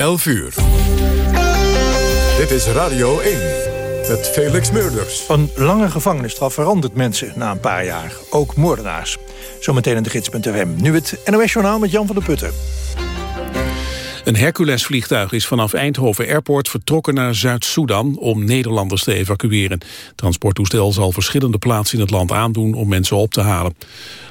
11 uur. Dit is Radio 1 met Felix Meurders. Een lange gevangenisstraf verandert mensen na een paar jaar. Ook moordenaars. Zometeen in de gids.fm. Nu het NOS-journaal met Jan van der Putten. Een Hercules-vliegtuig is vanaf Eindhoven Airport vertrokken naar Zuid-Soedan om Nederlanders te evacueren. Het transporttoestel zal verschillende plaatsen in het land aandoen om mensen op te halen.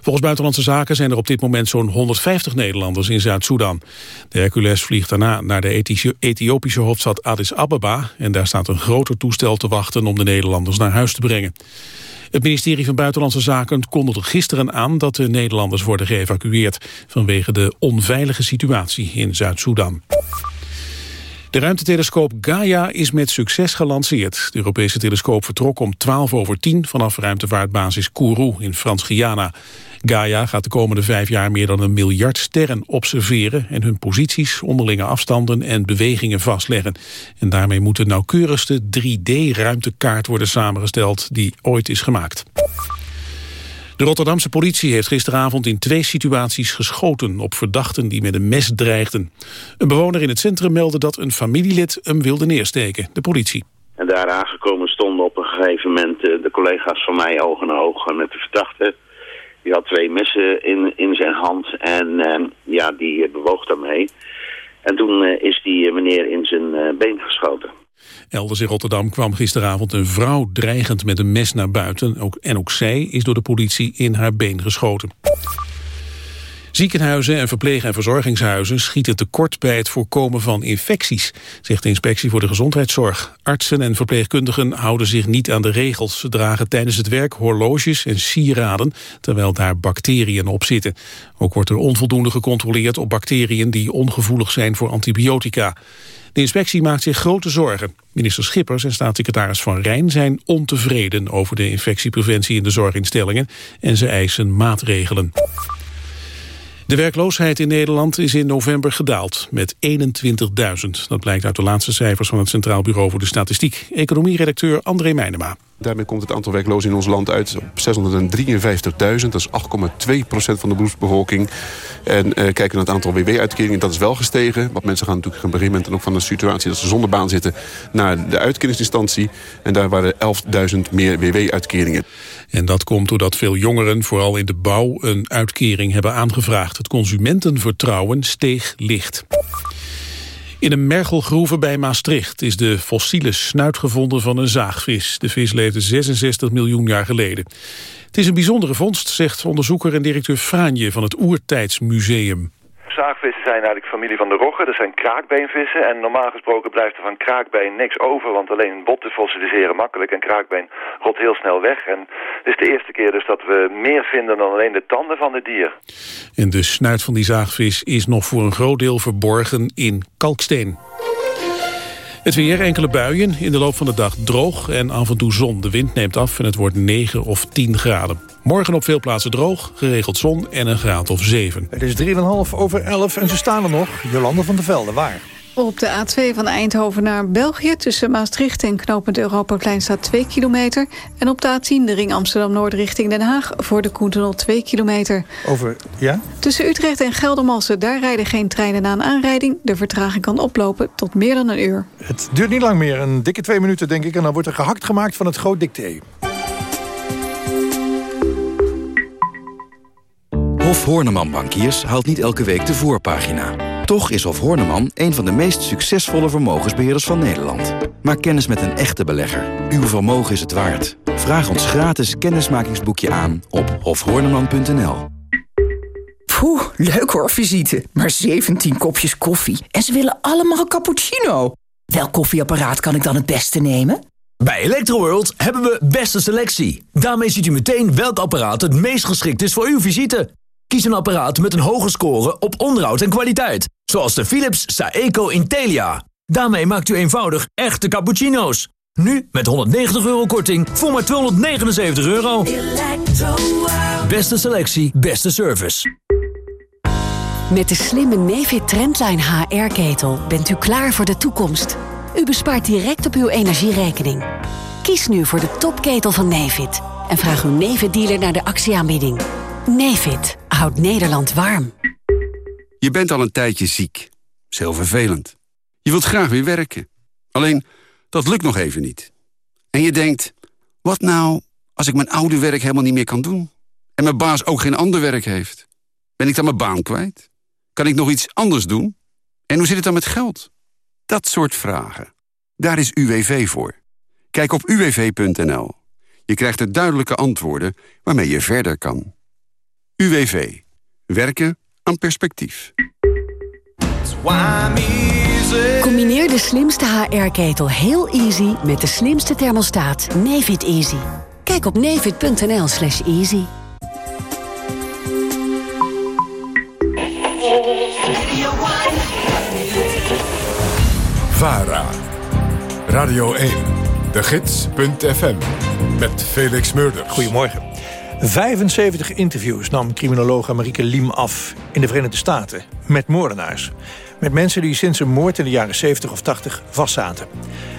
Volgens Buitenlandse Zaken zijn er op dit moment zo'n 150 Nederlanders in Zuid-Soedan. De Hercules vliegt daarna naar de Ethiopische hoofdstad Addis Ababa en daar staat een groter toestel te wachten om de Nederlanders naar huis te brengen. Het ministerie van Buitenlandse Zaken kondigde gisteren aan dat de Nederlanders worden geëvacueerd vanwege de onveilige situatie in Zuid-Soedan. De ruimtetelescoop Gaia is met succes gelanceerd. De Europese telescoop vertrok om 12 over 10 vanaf ruimtevaartbasis Kourou in Frans-Guyana. Gaia gaat de komende vijf jaar meer dan een miljard sterren observeren... en hun posities, onderlinge afstanden en bewegingen vastleggen. En daarmee moet de nauwkeurigste 3D-ruimtekaart worden samengesteld... die ooit is gemaakt. De Rotterdamse politie heeft gisteravond in twee situaties geschoten op verdachten die met een mes dreigden. Een bewoner in het centrum meldde dat een familielid hem wilde neersteken, de politie. En daar aangekomen stonden op een gegeven moment eh, de collega's van mij oog in oog met de verdachte. Die had twee messen in, in zijn hand en uh, ja, die bewoog daarmee. En toen uh, is die meneer in zijn been geschoten. Elders in Rotterdam kwam gisteravond een vrouw dreigend met een mes naar buiten. Ook, en ook zij is door de politie in haar been geschoten. Ziekenhuizen en verpleeg- en verzorgingshuizen schieten tekort bij het voorkomen van infecties, zegt de Inspectie voor de Gezondheidszorg. Artsen en verpleegkundigen houden zich niet aan de regels. Ze dragen tijdens het werk horloges en sieraden, terwijl daar bacteriën op zitten. Ook wordt er onvoldoende gecontroleerd op bacteriën die ongevoelig zijn voor antibiotica. De inspectie maakt zich grote zorgen. Minister Schippers en staatssecretaris Van Rijn zijn ontevreden over de infectiepreventie in de zorginstellingen en ze eisen maatregelen. De werkloosheid in Nederland is in november gedaald met 21.000. Dat blijkt uit de laatste cijfers van het Centraal Bureau voor de Statistiek. Economieredacteur André Meijnema. Daarmee komt het aantal werklozen in ons land uit op 653.000. Dat is 8,2% van de beroepsbevolking. En uh, kijken naar het aantal WW-uitkeringen, dat is wel gestegen. Want mensen gaan natuurlijk op een gegeven moment... en ook van de situatie dat ze zonder baan zitten... naar de uitkeringsinstantie. En daar waren 11.000 meer WW-uitkeringen. En dat komt doordat veel jongeren, vooral in de bouw... een uitkering hebben aangevraagd. Het consumentenvertrouwen steeg licht. In een mergelgroeve bij Maastricht is de fossiele snuit gevonden van een zaagvis. De vis leefde 66 miljoen jaar geleden. Het is een bijzondere vondst, zegt onderzoeker en directeur Franje van het Oertijdsmuseum zaagvissen zijn eigenlijk familie van de roggen. Dat zijn kraakbeenvissen. En normaal gesproken blijft er van kraakbeen niks over. Want alleen botten fossiliseren makkelijk. En kraakbeen rot heel snel weg. En het is de eerste keer dus dat we meer vinden dan alleen de tanden van het dier. En de snuit van die zaagvis is nog voor een groot deel verborgen in kalksteen. Het weer, enkele buien, in de loop van de dag droog en af en toe zon. De wind neemt af en het wordt 9 of 10 graden. Morgen op veel plaatsen droog, geregeld zon en een graad of 7. Het is 3,5 over 11 en ze staan er nog. Jolande van der Velde, waar? Op de A2 van Eindhoven naar België... tussen Maastricht en knooppunt Europaplein staat 2 kilometer. En op de A10 de ring Amsterdam-Noord richting Den Haag... voor de Koentunnel 2 kilometer. Over, ja? Tussen Utrecht en Geldermalsen, daar rijden geen treinen na een aanrijding. De vertraging kan oplopen tot meer dan een uur. Het duurt niet lang meer, een dikke twee minuten denk ik... en dan wordt er gehakt gemaakt van het groot dicté. Hof Horneman Bankiers haalt niet elke week de voorpagina... Toch is Hof Horneman een van de meest succesvolle vermogensbeheerders van Nederland. Maak kennis met een echte belegger. Uw vermogen is het waard. Vraag ons gratis kennismakingsboekje aan op hofhorneman.nl. Poeh, leuk hoor, visite. Maar 17 kopjes koffie. En ze willen allemaal een cappuccino. Welk koffieapparaat kan ik dan het beste nemen? Bij Electroworld hebben we beste selectie. Daarmee ziet u meteen welk apparaat het meest geschikt is voor uw visite. Kies een apparaat met een hoge score op onderhoud en kwaliteit. Zoals de Philips Saeco Intelia. Daarmee maakt u eenvoudig echte cappuccino's. Nu met 190 euro korting voor maar 279 euro. Beste selectie, beste service. Met de slimme Nefit Trendline HR-ketel bent u klaar voor de toekomst. U bespaart direct op uw energierekening. Kies nu voor de topketel van Nefit. En vraag uw Nefit-dealer naar de actieaanbieding. Nefit houdt Nederland warm. Je bent al een tijdje ziek. is heel vervelend. Je wilt graag weer werken. Alleen, dat lukt nog even niet. En je denkt, wat nou als ik mijn oude werk helemaal niet meer kan doen? En mijn baas ook geen ander werk heeft? Ben ik dan mijn baan kwijt? Kan ik nog iets anders doen? En hoe zit het dan met geld? Dat soort vragen. Daar is UWV voor. Kijk op uwv.nl. Je krijgt er duidelijke antwoorden waarmee je verder kan. UWV. Werken aan perspectief. Combineer de slimste HR-ketel heel easy met de slimste thermostaat Nefit Easy. Kijk op nefit.nl slash easy. VARA. Radio 1. De Gids.fm. Met Felix Meurders. Goedemorgen. 75 interviews nam criminologe Marieke Liem af in de Verenigde Staten met moordenaars. Met mensen die sinds een moord in de jaren 70 of 80 vastzaten.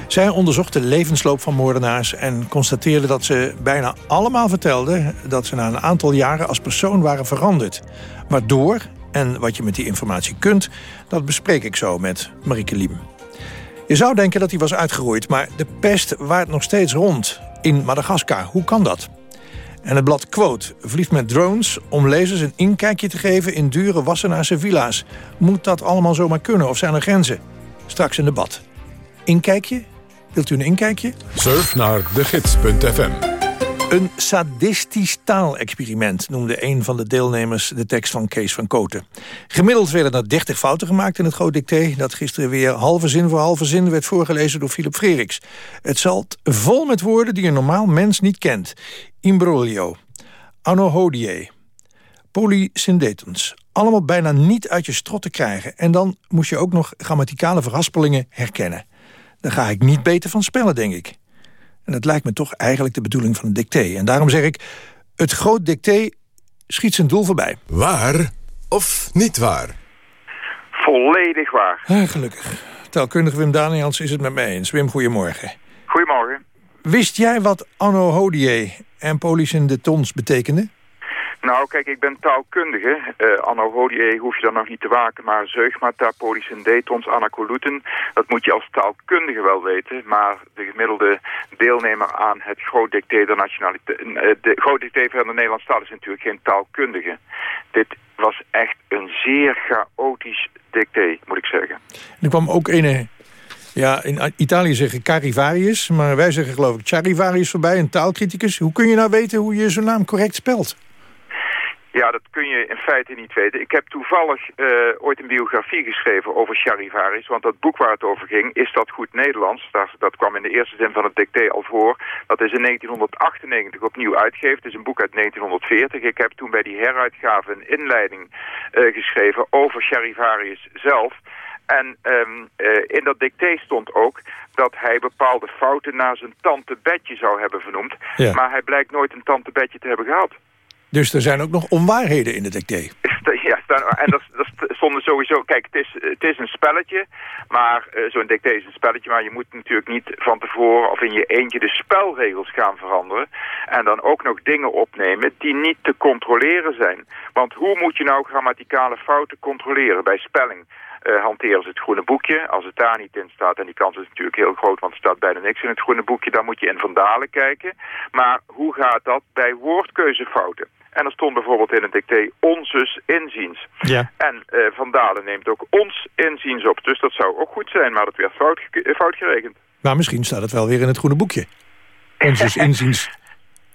Zij onderzocht de levensloop van moordenaars en constateerde dat ze bijna allemaal vertelden dat ze na een aantal jaren als persoon waren veranderd. Waardoor en wat je met die informatie kunt, dat bespreek ik zo met Marieke Liem. Je zou denken dat hij was uitgeroeid, maar de pest waart nog steeds rond in Madagaskar. Hoe kan dat? En het blad Quote vliegt met drones om lezers een inkijkje te geven in dure Wassenaarse villa's. Moet dat allemaal zomaar kunnen of zijn er grenzen? Straks een debat. Inkijkje? Wilt u een inkijkje? Surf naar degids.fm. Een sadistisch taalexperiment noemde een van de deelnemers de tekst van Kees van Koten. Gemiddeld werden er 30 fouten gemaakt in het groot dicté... dat gisteren weer halve zin voor halve zin werd voorgelezen door Philip Freriks. Het zalt vol met woorden die een normaal mens niet kent. Imbroglio, anohodie, polysyndeton's. Allemaal bijna niet uit je strot te krijgen. En dan moest je ook nog grammaticale verhaspelingen herkennen. Daar ga ik niet beter van spellen, denk ik. En dat lijkt me toch eigenlijk de bedoeling van een dicté. En daarom zeg ik, het groot dicté schiet zijn doel voorbij. Waar of niet waar? Volledig waar. Ah, gelukkig. Taalkundig Wim Daniels is het met mij eens. Wim, goedemorgen. Goedemorgen. Wist jij wat anno hodie en polis in de tons betekenden? Nou, kijk, ik ben taalkundige. Uh, anno hodie hoef je dan nog niet te waken, maar zeugmata, polis en detons, anacoluten, dat moet je als taalkundige wel weten. Maar de gemiddelde deelnemer aan het groot dicté nationaliteit, uh, de groot dicté van de Nederlandse taal is natuurlijk geen taalkundige. Dit was echt een zeer chaotisch dicté, moet ik zeggen. Er kwam ook een ja, in Italië zeggen Carivarius, maar wij zeggen geloof ik Charivarius voorbij, een taalcriticus. Hoe kun je nou weten hoe je zo'n naam correct spelt? Ja, dat kun je in feite niet weten. Ik heb toevallig uh, ooit een biografie geschreven over Charivaris, want dat boek waar het over ging, Is dat goed Nederlands? Dat, dat kwam in de eerste zin van het dicté al voor. Dat is in 1998 opnieuw uitgegeven. Het is een boek uit 1940. Ik heb toen bij die heruitgave een inleiding uh, geschreven over Charivaris zelf. En um, uh, in dat dicté stond ook dat hij bepaalde fouten naar zijn tante Betje zou hebben vernoemd. Ja. Maar hij blijkt nooit een tante Betje te hebben gehad. Dus er zijn ook nog onwaarheden in het dicté. Ja, en dat, dat stonden sowieso... Kijk, het is, het is een spelletje, maar uh, zo'n dicté is een spelletje... maar je moet natuurlijk niet van tevoren of in je eentje de spelregels gaan veranderen... en dan ook nog dingen opnemen die niet te controleren zijn. Want hoe moet je nou grammaticale fouten controleren bij spelling? Uh, hanteren ze het groene boekje. Als het daar niet in staat, en die kans is natuurlijk heel groot, want er staat bijna niks in het groene boekje, dan moet je in Vandalen kijken. Maar hoe gaat dat bij woordkeuzefouten? En er stond bijvoorbeeld in het dicté onzus inziens. Ja. En uh, Van Dalen neemt ook ons inziens op. Dus dat zou ook goed zijn, maar dat werd fout, fout gerekend. Maar misschien staat het wel weer in het groene boekje. Onzus inziens.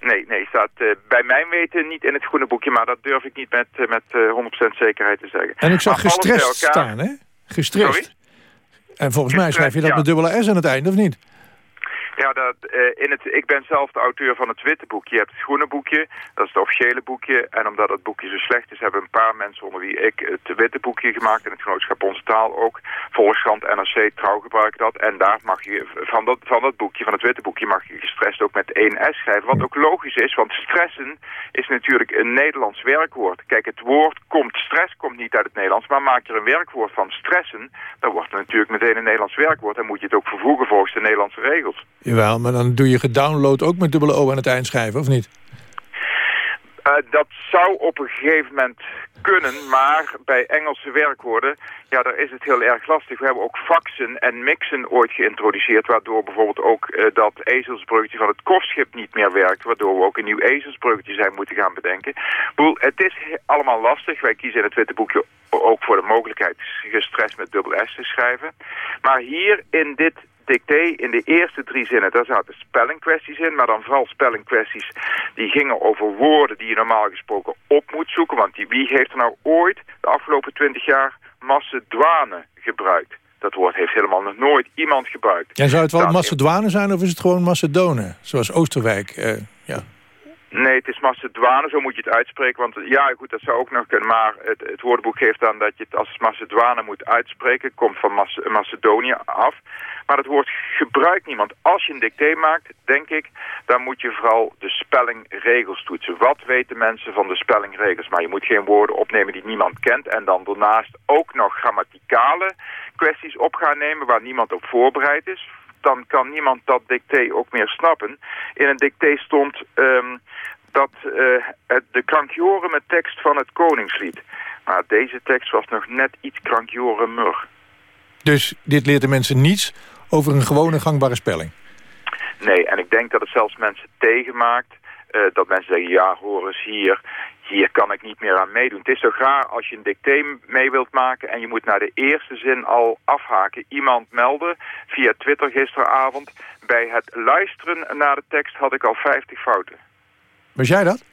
Nee, nee, staat uh, bij mijn weten niet in het groene boekje, maar dat durf ik niet met, uh, met uh, 100% zekerheid te zeggen. En ik zag maar gestrest elkaar... staan, hè? Gestrest. Sorry? En volgens mij schrijf je dat met dubbele S aan het einde, of niet? Ja, dat, uh, in het, ik ben zelf de auteur van het witte boekje. Je hebt het groene boekje, dat is het officiële boekje. En omdat het boekje zo slecht is, hebben een paar mensen onder wie ik het witte boekje gemaakt. En het genootschap Onze Taal ook. Volkskrant, NRC, Trouw gebruikt dat. En daar mag je, van dat, van dat boekje, van het witte boekje, mag je gestrest ook met één S schrijven. Wat ook logisch is, want stressen is natuurlijk een Nederlands werkwoord. Kijk, het woord komt, stress komt niet uit het Nederlands, maar maak je er een werkwoord van stressen, dan wordt het natuurlijk meteen een Nederlands werkwoord. Dan moet je het ook vervoegen volgens de Nederlandse regels. Jawel, maar dan doe je gedownload ook met dubbele O aan het eind schrijven, of niet? Uh, dat zou op een gegeven moment kunnen, maar bij Engelse werkwoorden, ja, daar is het heel erg lastig. We hebben ook faxen en mixen ooit geïntroduceerd, waardoor bijvoorbeeld ook uh, dat ezelsbreukje van het kostschip niet meer werkt, waardoor we ook een nieuw ezelsbreukje zijn moeten gaan bedenken. Boel, het is allemaal lastig. Wij kiezen in het witte boekje ook voor de mogelijkheid gestrest met dubbel S te schrijven. Maar hier in dit dicté in de eerste drie zinnen, daar zaten spellingkwesties in, maar dan vooral spellingkwesties die gingen over woorden die je normaal gesproken op moet zoeken. Want die, wie heeft er nou ooit de afgelopen twintig jaar Macedwane gebruikt? Dat woord heeft helemaal nog nooit iemand gebruikt. En zou het wel Macedwane zijn of is het gewoon Macedonen? Zoals Oosterwijk, uh, ja. Nee, het is Macedwane, zo moet je het uitspreken. Want ja, goed, dat zou ook nog kunnen. Maar het, het woordenboek geeft aan dat je het als Macedwane moet uitspreken. Komt van Macedonië af. Maar het woord gebruikt niemand. Als je een dicté maakt, denk ik, dan moet je vooral de spellingregels toetsen. Wat weten mensen van de spellingregels? Maar je moet geen woorden opnemen die niemand kent. En dan daarnaast ook nog grammaticale kwesties op gaan nemen waar niemand op voorbereid is dan kan niemand dat dicté ook meer snappen. In een dicté stond um, dat uh, het, de krankjoreme tekst van het koningslied. Maar deze tekst was nog net iets krankjoremer. Dus dit leert de mensen niets over een gewone gangbare spelling? Nee, en ik denk dat het zelfs mensen tegenmaakt. Uh, dat mensen zeggen, ja, hoor eens hier, hier kan ik niet meer aan meedoen. Het is zo graag als je een dicté mee wilt maken en je moet naar de eerste zin al afhaken. Iemand meldde via Twitter gisteravond, bij het luisteren naar de tekst had ik al 50 fouten. Was jij dat?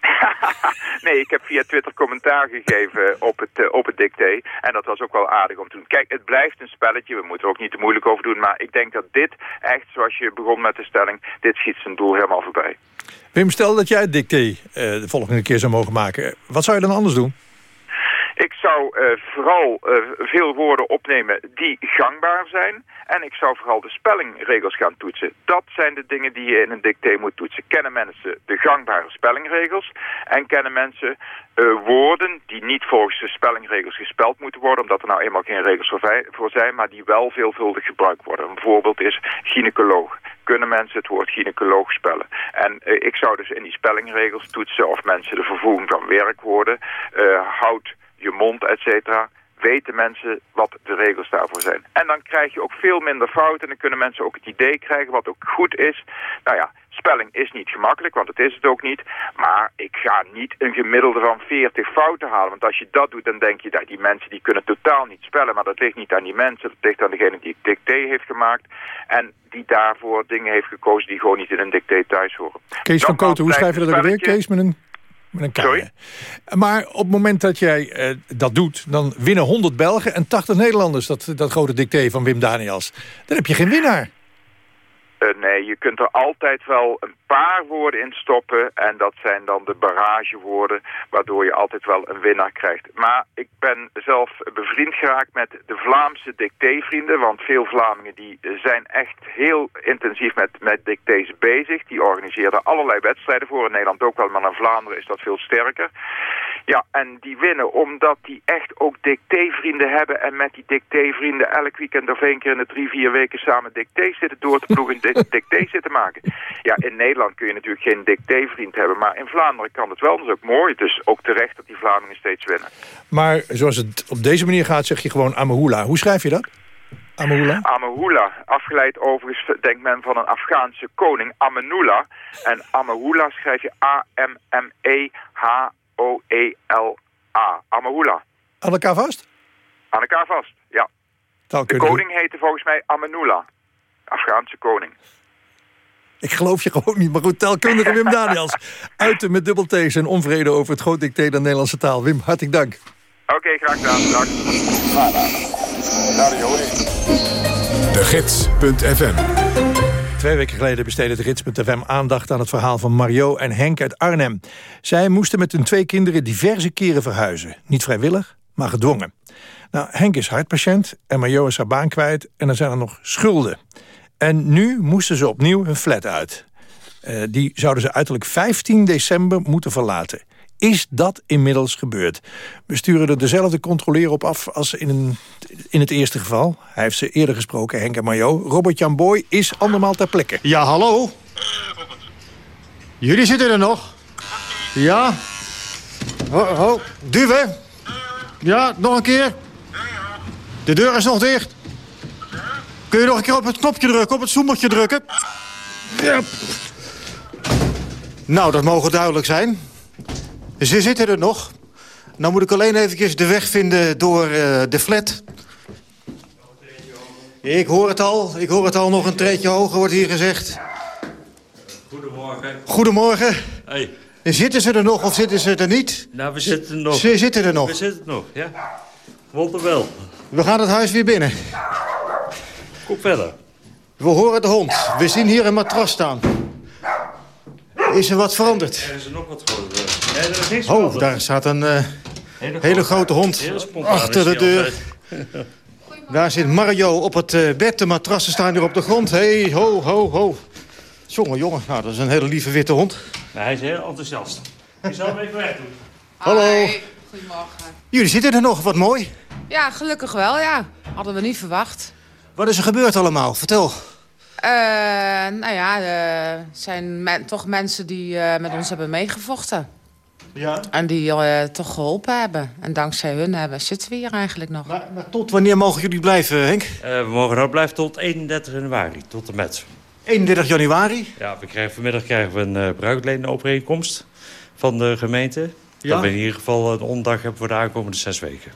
nee, ik heb via Twitter commentaar gegeven op het, uh, op het dicté. En dat was ook wel aardig om te doen. Kijk, het blijft een spelletje. We moeten er ook niet te moeilijk over doen. Maar ik denk dat dit echt, zoals je begon met de stelling... dit schiet zijn doel helemaal voorbij. Wim, stel dat jij het dicté uh, de volgende keer zou mogen maken. Wat zou je dan anders doen? Ik zou uh, vooral uh, veel woorden opnemen die gangbaar zijn. En ik zou vooral de spellingregels gaan toetsen. Dat zijn de dingen die je in een dicté moet toetsen. Kennen mensen de gangbare spellingregels? En kennen mensen uh, woorden die niet volgens de spellingregels gespeld moeten worden... omdat er nou eenmaal geen regels voor zijn... maar die wel veelvuldig gebruikt worden. Een voorbeeld is gynaecoloog kunnen mensen het woord gynaecoloog spellen. En ik zou dus in die spellingregels toetsen of mensen de vervoeging van werkwoorden uh, houdt je mond, et cetera, weten mensen wat de regels daarvoor zijn. En dan krijg je ook veel minder fouten en dan kunnen mensen ook het idee krijgen wat ook goed is. Nou ja, spelling is niet gemakkelijk, want het is het ook niet. Maar ik ga niet een gemiddelde van 40 fouten halen. Want als je dat doet, dan denk je dat die mensen die kunnen totaal niet spellen. Maar dat ligt niet aan die mensen, dat ligt aan degene die het dicté heeft gemaakt. En die daarvoor dingen heeft gekozen die gewoon niet in een dicté thuis horen. Kees van Koten, hoe schrijf je dat ook weer? Kees met een met een Sorry? Maar op het moment dat jij uh, dat doet, dan winnen 100 Belgen en 80 Nederlanders. Dat, dat grote dicté van Wim Daniels. Dan heb je geen winnaar. Uh, nee, je kunt er altijd wel een paar woorden in stoppen. En dat zijn dan de barragewoorden, waardoor je altijd wel een winnaar krijgt. Maar ik ben zelf bevriend geraakt met de Vlaamse dictévrienden. Want veel Vlamingen die zijn echt heel intensief met, met dictées bezig. Die organiseren allerlei wedstrijden voor. In Nederland ook wel, maar in Vlaanderen is dat veel sterker. Ja, en die winnen omdat die echt ook dictévrienden hebben. En met die dictévrienden elk weekend of één keer in de drie, vier weken samen dictées zitten door te ploegen dictées zitten maken. Ja, in Nederland kun je natuurlijk geen dictévriend hebben, maar in Vlaanderen kan het wel. Dat is ook mooi. Dus ook terecht dat die Vlamingen steeds winnen. Maar zoals het op deze manier gaat, zeg je gewoon Amahula. Hoe schrijf je dat? Amahula? Amahula. Afgeleid overigens, denkt men van een Afghaanse koning, Amenula. En Amahula schrijf je A-M-M-E-H-O-E-L-A. Amahula. Aan elkaar vast? Aan elkaar vast, ja. De koning heette volgens mij Amenula. Afghaanse koning. Ik geloof je gewoon niet, maar goed, telkundige Wim Daniels. Uiten met dubbel T's en onvrede over het groot dicté der Nederlandse taal. Wim, hartelijk dank. Oké, okay, graag gedaan. Dag. De Gids.fm Twee weken geleden besteedde de aandacht aan het verhaal van Mario en Henk uit Arnhem. Zij moesten met hun twee kinderen diverse keren verhuizen. Niet vrijwillig, maar gedwongen. Nou, Henk is hartpatiënt en Mario is haar baan kwijt en er zijn er nog schulden. En nu moesten ze opnieuw hun flat uit. Uh, die zouden ze uiterlijk 15 december moeten verlaten. Is dat inmiddels gebeurd? We sturen er dezelfde controleur op af als in, een, in het eerste geval. Hij heeft ze eerder gesproken, Henk en Majo. Robert-Jan Boy is andermaal ter plekke. Ja, hallo? Jullie zitten er nog? Ja. Ho, ho. Duwen. Ja, nog een keer. De deur is nog dicht. Kun je nog een keer op het knopje drukken, op het zoemertje drukken? Ja. Nou, dat mogen duidelijk zijn. Ze zitten er nog. Nou moet ik alleen even de weg vinden door uh, de flat. Ik hoor het al. Ik hoor het al. Nog een treetje hoger wordt hier gezegd. Goedemorgen. Goedemorgen. Hey. Zitten ze er nog of zitten ze er niet? Nou, we zitten er nog. Ze zitten er nog. We zitten er nog, ja. Wonderwel. We gaan het huis weer binnen. Kom verder. We horen de hond. We zien hier een matras staan. Is er wat veranderd? Er is er nog wat groter. Nee, er is niks Oh, daar staat een uh, hele, hele, grote hond achter de deur. Daar zit Mario op het uh, bed. De matrassen staan hier op de grond. Hé, hey, ho, ho, ho. Jongen, jongen. Nou, dat is een hele lieve witte hond. Hij is heel enthousiast. Ik zal hem even weg doen. Hallo. Goedemorgen. Jullie zitten er nog, wat mooi. Ja, gelukkig wel, ja. Hadden we niet verwacht. Wat is er gebeurd allemaal? Vertel. Uh, nou ja, er zijn men, toch mensen die uh, met ons hebben meegevochten. Ja. En die uh, toch geholpen hebben. En dankzij hun hebben, zitten we hier eigenlijk nog. Maar, maar tot wanneer mogen jullie blijven, Henk? we mogen nou blijven tot 31 januari, tot en met. 31 januari? Ja, we krijgen, vanmiddag krijgen we een uh, bruikledenovereenkomst van de gemeente. Ja? Dat we in ieder geval een onderdag hebben voor de aankomende zes weken.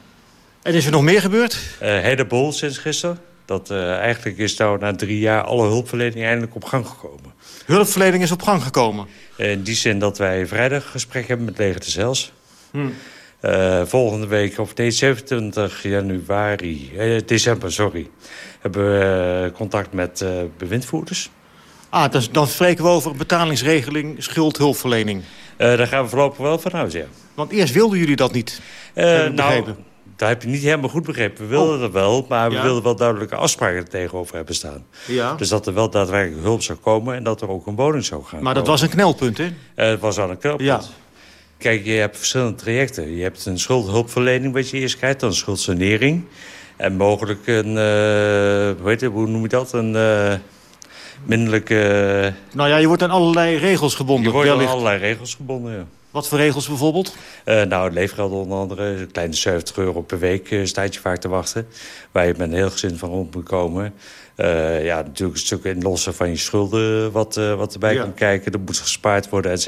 En is er nog meer gebeurd? Uh, heleboel sinds gisteren. Dat uh, eigenlijk is nou na drie jaar alle hulpverlening eindelijk op gang gekomen. Hulpverlening is op gang gekomen? In die zin dat wij vrijdag gesprek hebben met Leger de Zels. Hmm. Uh, volgende week, of nee, 27 januari, eh, december, sorry... hebben we contact met bewindvoerders. Ah, dus dan spreken we over betalingsregeling, schuldhulpverlening. daar gaan we voorlopig wel vanuit, ja. Want eerst wilden jullie dat niet, nou, dat heb je niet helemaal goed begrepen. We wilden oh. dat wel, maar we ja. wilden wel duidelijke afspraken er tegenover hebben staan. Ja. Dus dat er wel daadwerkelijk hulp zou komen en dat er ook een woning zou gaan Maar dat komen. was een knelpunt, hè? Uh, het was wel een knelpunt. Ja. Kijk, je hebt verschillende trajecten. Je hebt een schuldhulpverlening wat je eerst krijgt, dan een schuldsanering. En mogelijk een, uh, hoe, heet het, hoe noem je dat, een... Uh, minderlijke... Nou ja, je wordt aan allerlei regels gebonden. Je wordt aan allerlei regels gebonden, ja. Wat voor regels bijvoorbeeld? Uh, nou, het leefgeld onder andere. Een kleine 70 euro per week uh, staat je vaak te wachten. Waar je met een heel gezin van rond moet komen. Uh, ja, natuurlijk een stuk inlossen van je schulden wat, wat erbij Ja. komt kijken. Er moet gespaard worden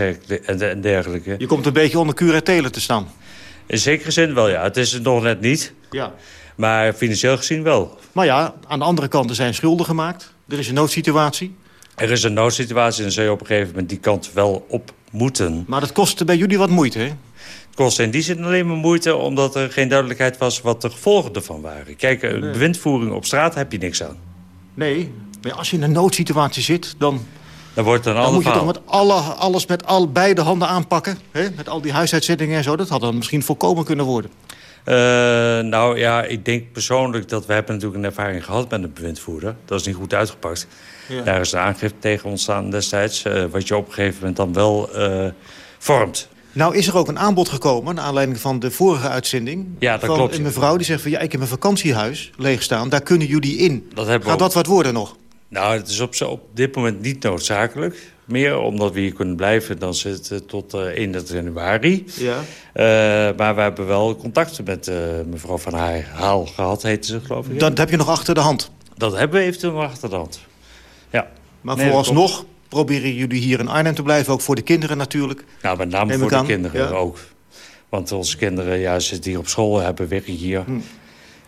en, dergelijke. Je komt een beetje onder kuur en telen te staan. In zekere zin wel, ja. Het is het nog net niet. Ja. Maar financieel gezien wel. Maar ja, aan de andere kant er zijn schulden gemaakt. Er is een noodsituatie. Er is een noodsituatie en dan zul je op een gegeven moment die kant wel op moeten. Maar dat kostte bij jullie wat moeite, hè? Het kostte in die zin alleen maar moeite... omdat er geen duidelijkheid was wat de gevolgen ervan waren. Kijk, een Nee. bewindvoering op straat heb je niks aan. Nee, maar als je in een noodsituatie zit, dan, Dan wordt een dan moet je toch met alle, alles met al beide handen aanpakken. Hè? Met al die huisuitzettingen en zo. Dat had dan misschien voorkomen kunnen worden. Eh, nou ja, ik denk persoonlijk dat we hebben natuurlijk een ervaring gehad met een bewindvoerder. Dat is niet goed uitgepakt. Ja. Daar is een aangifte tegen ontstaan destijds. eh, wat je op een gegeven moment dan wel eh, vormt. Nou is er ook een aanbod gekomen, naar aanleiding van de vorige uitzending. Ja, dat van klopt. een mevrouw die zegt van ja, ik heb een vakantiehuis leeg staan. Daar kunnen jullie in. Dat hebben we Gaat ook. dat wat worden nog? Nou, het is op, zo- op dit moment niet noodzakelijk meer. Omdat we hier kunnen blijven, dan zit het tot eh 31 januari. Ja. Eh, maar we hebben wel contacten met eh, mevrouw Van Haar- Haal gehad, heette ze geloof ik. Dat heb je nog achter de hand. Dat hebben we eventueel nog achter de hand. Ja. Maar Nee, vooralsnog proberen jullie hier in Arnhem te blijven. Ook voor de kinderen natuurlijk. Nou, met name voor de kinderen Ja. ook. Want onze kinderen ja, zitten hier op school, hebben werken hier. Hm.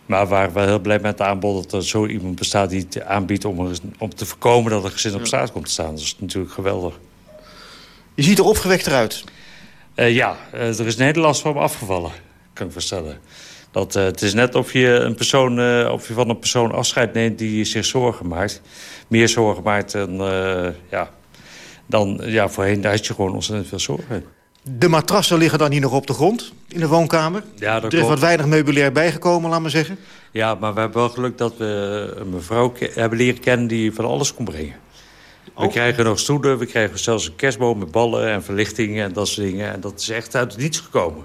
Maar we waren wel heel blij met het aanbod dat er zo iemand bestaat die het aanbiedt om, er- om te voorkomen dat een gezin op straat komt te staan. Dat is natuurlijk geweldig. Je ziet er opgewekt eruit. Eh, ja, eh, er is een hele last van me afgevallen, kan ik voorstellen. Dat, eh, het is net of je, een persoon, eh, of je van een persoon afscheid neemt die zich zorgen maakt. Meer zorgen maakt dan, eh, ja, dan ja, voorheen had je gewoon ontzettend veel zorgen. De matrassen liggen dan hier nog op de grond in de woonkamer. Ja, dat er is wat weinig meubilair bijgekomen, laat maar zeggen. Ja, maar we hebben wel geluk dat we een mevrouw hebben leren kennen die van alles kon brengen. We Oh. krijgen nog stoelen, we krijgen zelfs een kerstboom met ballen en verlichtingen en dat soort dingen. En dat is echt uit het niets gekomen.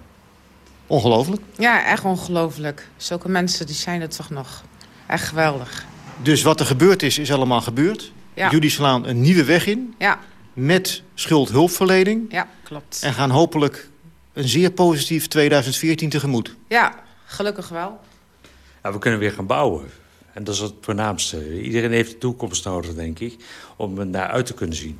Ongelooflijk. Ja, echt ongelooflijk. Zulke mensen die zijn er toch nog. Echt geweldig. Dus wat er gebeurd is, is allemaal gebeurd. Ja. Jullie slaan een nieuwe weg in. Ja, met schuldhulpverlening. Ja, klopt. En gaan hopelijk een zeer positief 2014 tegemoet. Ja, gelukkig wel. Ja, we kunnen weer gaan bouwen. En dat is het voornaamste. Iedereen heeft de toekomst nodig, denk ik, om er naar uit te kunnen zien.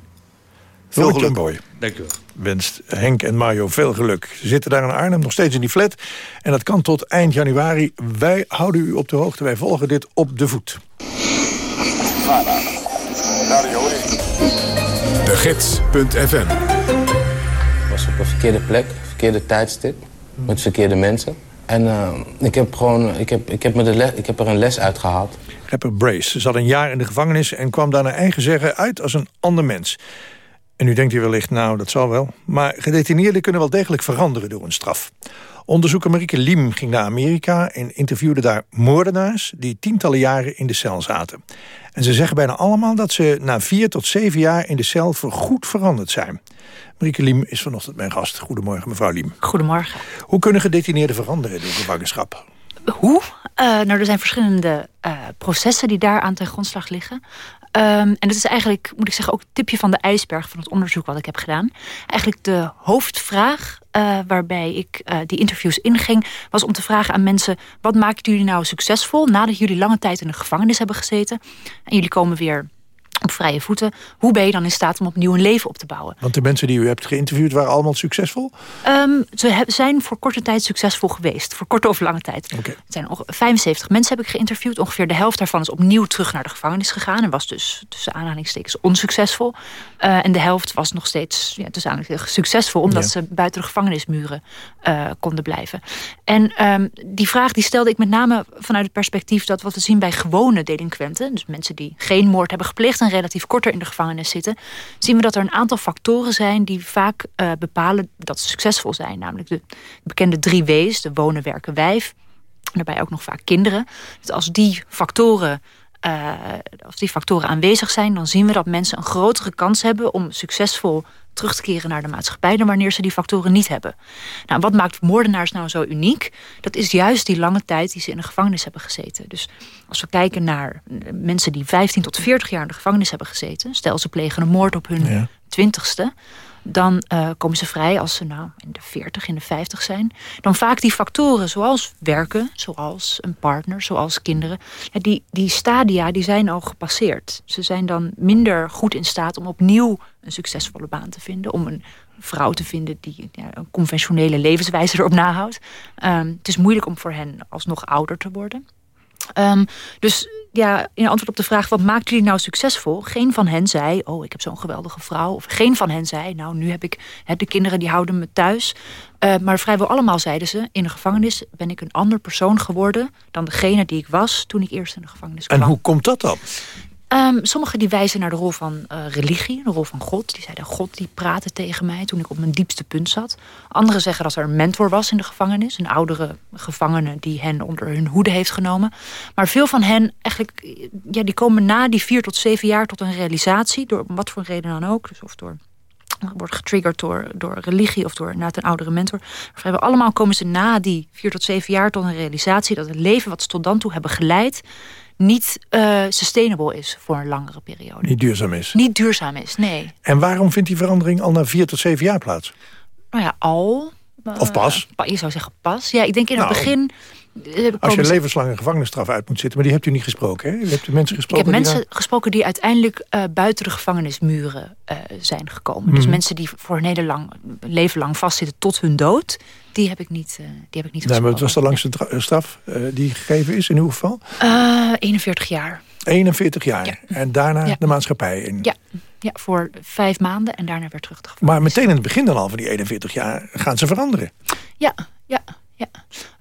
Veel geluk. Boy. Dank u wel. Wenst Henk en Mario veel geluk. Ze zitten daar in Arnhem, nog steeds in die flat. En dat kan tot eind januari. Wij houden u op de hoogte. Wij volgen dit op de voet. De Gids.fm Ik was op een verkeerde plek, verkeerde tijdstip, met verkeerde mensen. En uh, ik heb gewoon, ik heb, ik heb, me de les, ik heb er een les uit gehaald. Rapper Brace zat een jaar in de gevangenis en kwam daar naar eigen zeggen uit als een ander mens. En nu denkt u wellicht, nou, dat zal wel. Maar gedetineerden kunnen wel degelijk veranderen door een straf. Onderzoeker Marieke Liem ging naar Amerika en interviewde daar moordenaars... die tientallen jaren in de cel zaten. En ze zeggen bijna allemaal dat ze na vier tot zeven jaar in de cel voorgoed veranderd zijn. Marieke Liem is vanochtend mijn gast. Goedemorgen, mevrouw Liem. Goedemorgen. Hoe kunnen gedetineerden veranderen door gevangenschap? Hoe? Uh, nou, er zijn verschillende uh, processen die daar aan ten grondslag liggen. Um, en dat is eigenlijk, moet ik zeggen, ook het tipje van de ijsberg van het onderzoek wat ik heb gedaan. Eigenlijk de hoofdvraag uh, waarbij ik uh, die interviews inging, was om te vragen aan mensen: wat maakt jullie nou succesvol nadat jullie lange tijd in de gevangenis hebben gezeten en jullie komen weer op vrije voeten. Hoe ben je dan in staat om opnieuw een leven op te bouwen? Want de mensen die u hebt geïnterviewd waren allemaal succesvol? Um, ze zijn voor korte tijd succesvol geweest. Voor korte of lange tijd. Okay. Het zijn 75 mensen heb ik geïnterviewd. Ongeveer de helft daarvan is opnieuw terug naar de gevangenis gegaan. En was dus tussen aanhalingstekens onsuccesvol. Uh, en de helft was nog steeds ja, aanhalingstekens succesvol. Omdat ja. ze buiten de gevangenismuren uh, konden blijven. En um, die vraag die stelde ik met name vanuit het perspectief... dat wat we zien bij gewone delinquenten. Dus mensen die geen moord hebben gepleegd en relatief korter in de gevangenis zitten, zien we dat er een aantal factoren zijn die vaak uh, bepalen dat ze succesvol zijn. Namelijk de bekende drie W's, de wonen, werken, wijf. Daarbij ook nog vaak kinderen. Dus als die factoren uh, als die factoren aanwezig zijn, dan zien we dat mensen een grotere kans hebben om succesvol terug te keren naar de maatschappij dan wanneer ze die factoren niet hebben. Nou, wat maakt moordenaars nou zo uniek? Dat is juist die lange tijd die ze in de gevangenis hebben gezeten. Dus als we kijken naar mensen die 15 tot 40 jaar in de gevangenis hebben gezeten, stel ze plegen een moord op hun twintigste, dan uh, komen ze vrij als ze nou in de 40, in de 50 zijn. Dan vaak die factoren zoals werken, zoals een partner, zoals kinderen. Die, die stadia die zijn al gepasseerd. Ze zijn dan minder goed in staat om opnieuw een succesvolle baan te vinden. Om een vrouw te vinden die ja, een conventionele levenswijze erop nahoudt. Um, het is moeilijk om voor hen alsnog ouder te worden. Um, dus ja, in antwoord op de vraag... wat maakt jullie nou succesvol? Geen van hen zei, oh, ik heb zo'n geweldige vrouw. Of geen van hen zei, nou, nu heb ik hè, de kinderen die houden me thuis. Uh, maar vrijwel allemaal zeiden ze... in de gevangenis ben ik een ander persoon geworden... dan degene die ik was toen ik eerst in de gevangenis kwam. En hoe komt dat dan? Um, sommigen die wijzen naar de rol van uh, religie, de rol van God. Die zeiden, God die praatte tegen mij toen ik op mijn diepste punt zat. Anderen zeggen dat er een mentor was in de gevangenis. Een oudere gevangene die hen onder hun hoede heeft genomen. Maar veel van hen, eigenlijk, ja, die komen na die vier tot zeven jaar tot een realisatie. Door wat voor reden dan ook. Dus of door wordt getriggerd door, door religie of door inderdaad een oudere mentor. Vrijwel allemaal komen ze na die vier tot zeven jaar tot een realisatie... dat het leven wat ze tot dan toe hebben geleid niet uh, sustainable is voor een langere periode. Niet duurzaam is. Niet duurzaam is, nee. En waarom vindt die verandering al na vier tot zeven jaar plaats? Nou ja, al. Of pas? Je zou zeggen pas. Ja, ik denk in nou, het begin... Uh, als je een levenslange gevangenisstraf uit moet zitten... maar die hebt u niet gesproken, hè? U hebt mensen gesproken Ik heb mensen daar... gesproken die uiteindelijk uh, buiten de gevangenismuren uh, zijn gekomen. Mhm. Dus mensen die voor een hele lang, leven lang vastzitten tot hun dood... die heb ik niet, die heb ik niet nee, maar het was de langste straf die gegeven is in uw geval? 41 jaar. 41 jaar. Ja. En daarna ja. de maatschappij in. Ja. ja, voor vijf maanden en daarna weer terug te Maar meteen in het begin dan al van die 41 jaar gaan ze veranderen. Ja, ja, ja.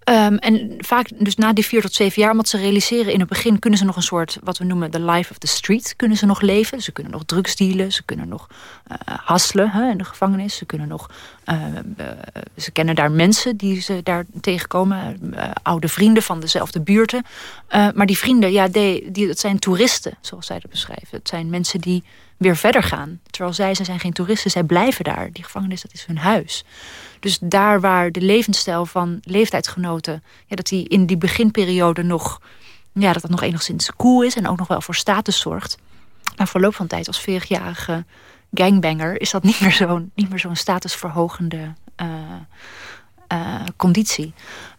Um, en vaak dus na die vier tot zeven jaar, omdat ze realiseren in het begin kunnen ze nog een soort, wat we noemen de life of the street, kunnen ze nog leven. Ze kunnen nog drugs dealen, ze kunnen nog uh, hasselen hè, in de gevangenis. Ze kunnen nog, uh, uh, ze kennen daar mensen die ze daar tegenkomen, oude vrienden van dezelfde buurten. maar die vrienden, ja, die, dat zijn toeristen, zoals zij dat beschrijven. Het zijn mensen die weer verder gaan. Terwijl zij, zij zijn geen toeristen, zij blijven daar. Die gevangenis, dat is hun huis. Dus daar waar de levensstijl van leeftijdsgenoten... Ja, dat die in die beginperiode nog... Ja, dat dat nog enigszins cool is en ook nog wel voor status zorgt. Na verloop van tijd als 40-jarige gangbanger is dat niet meer zo'n zo'n statusverhogende conditie.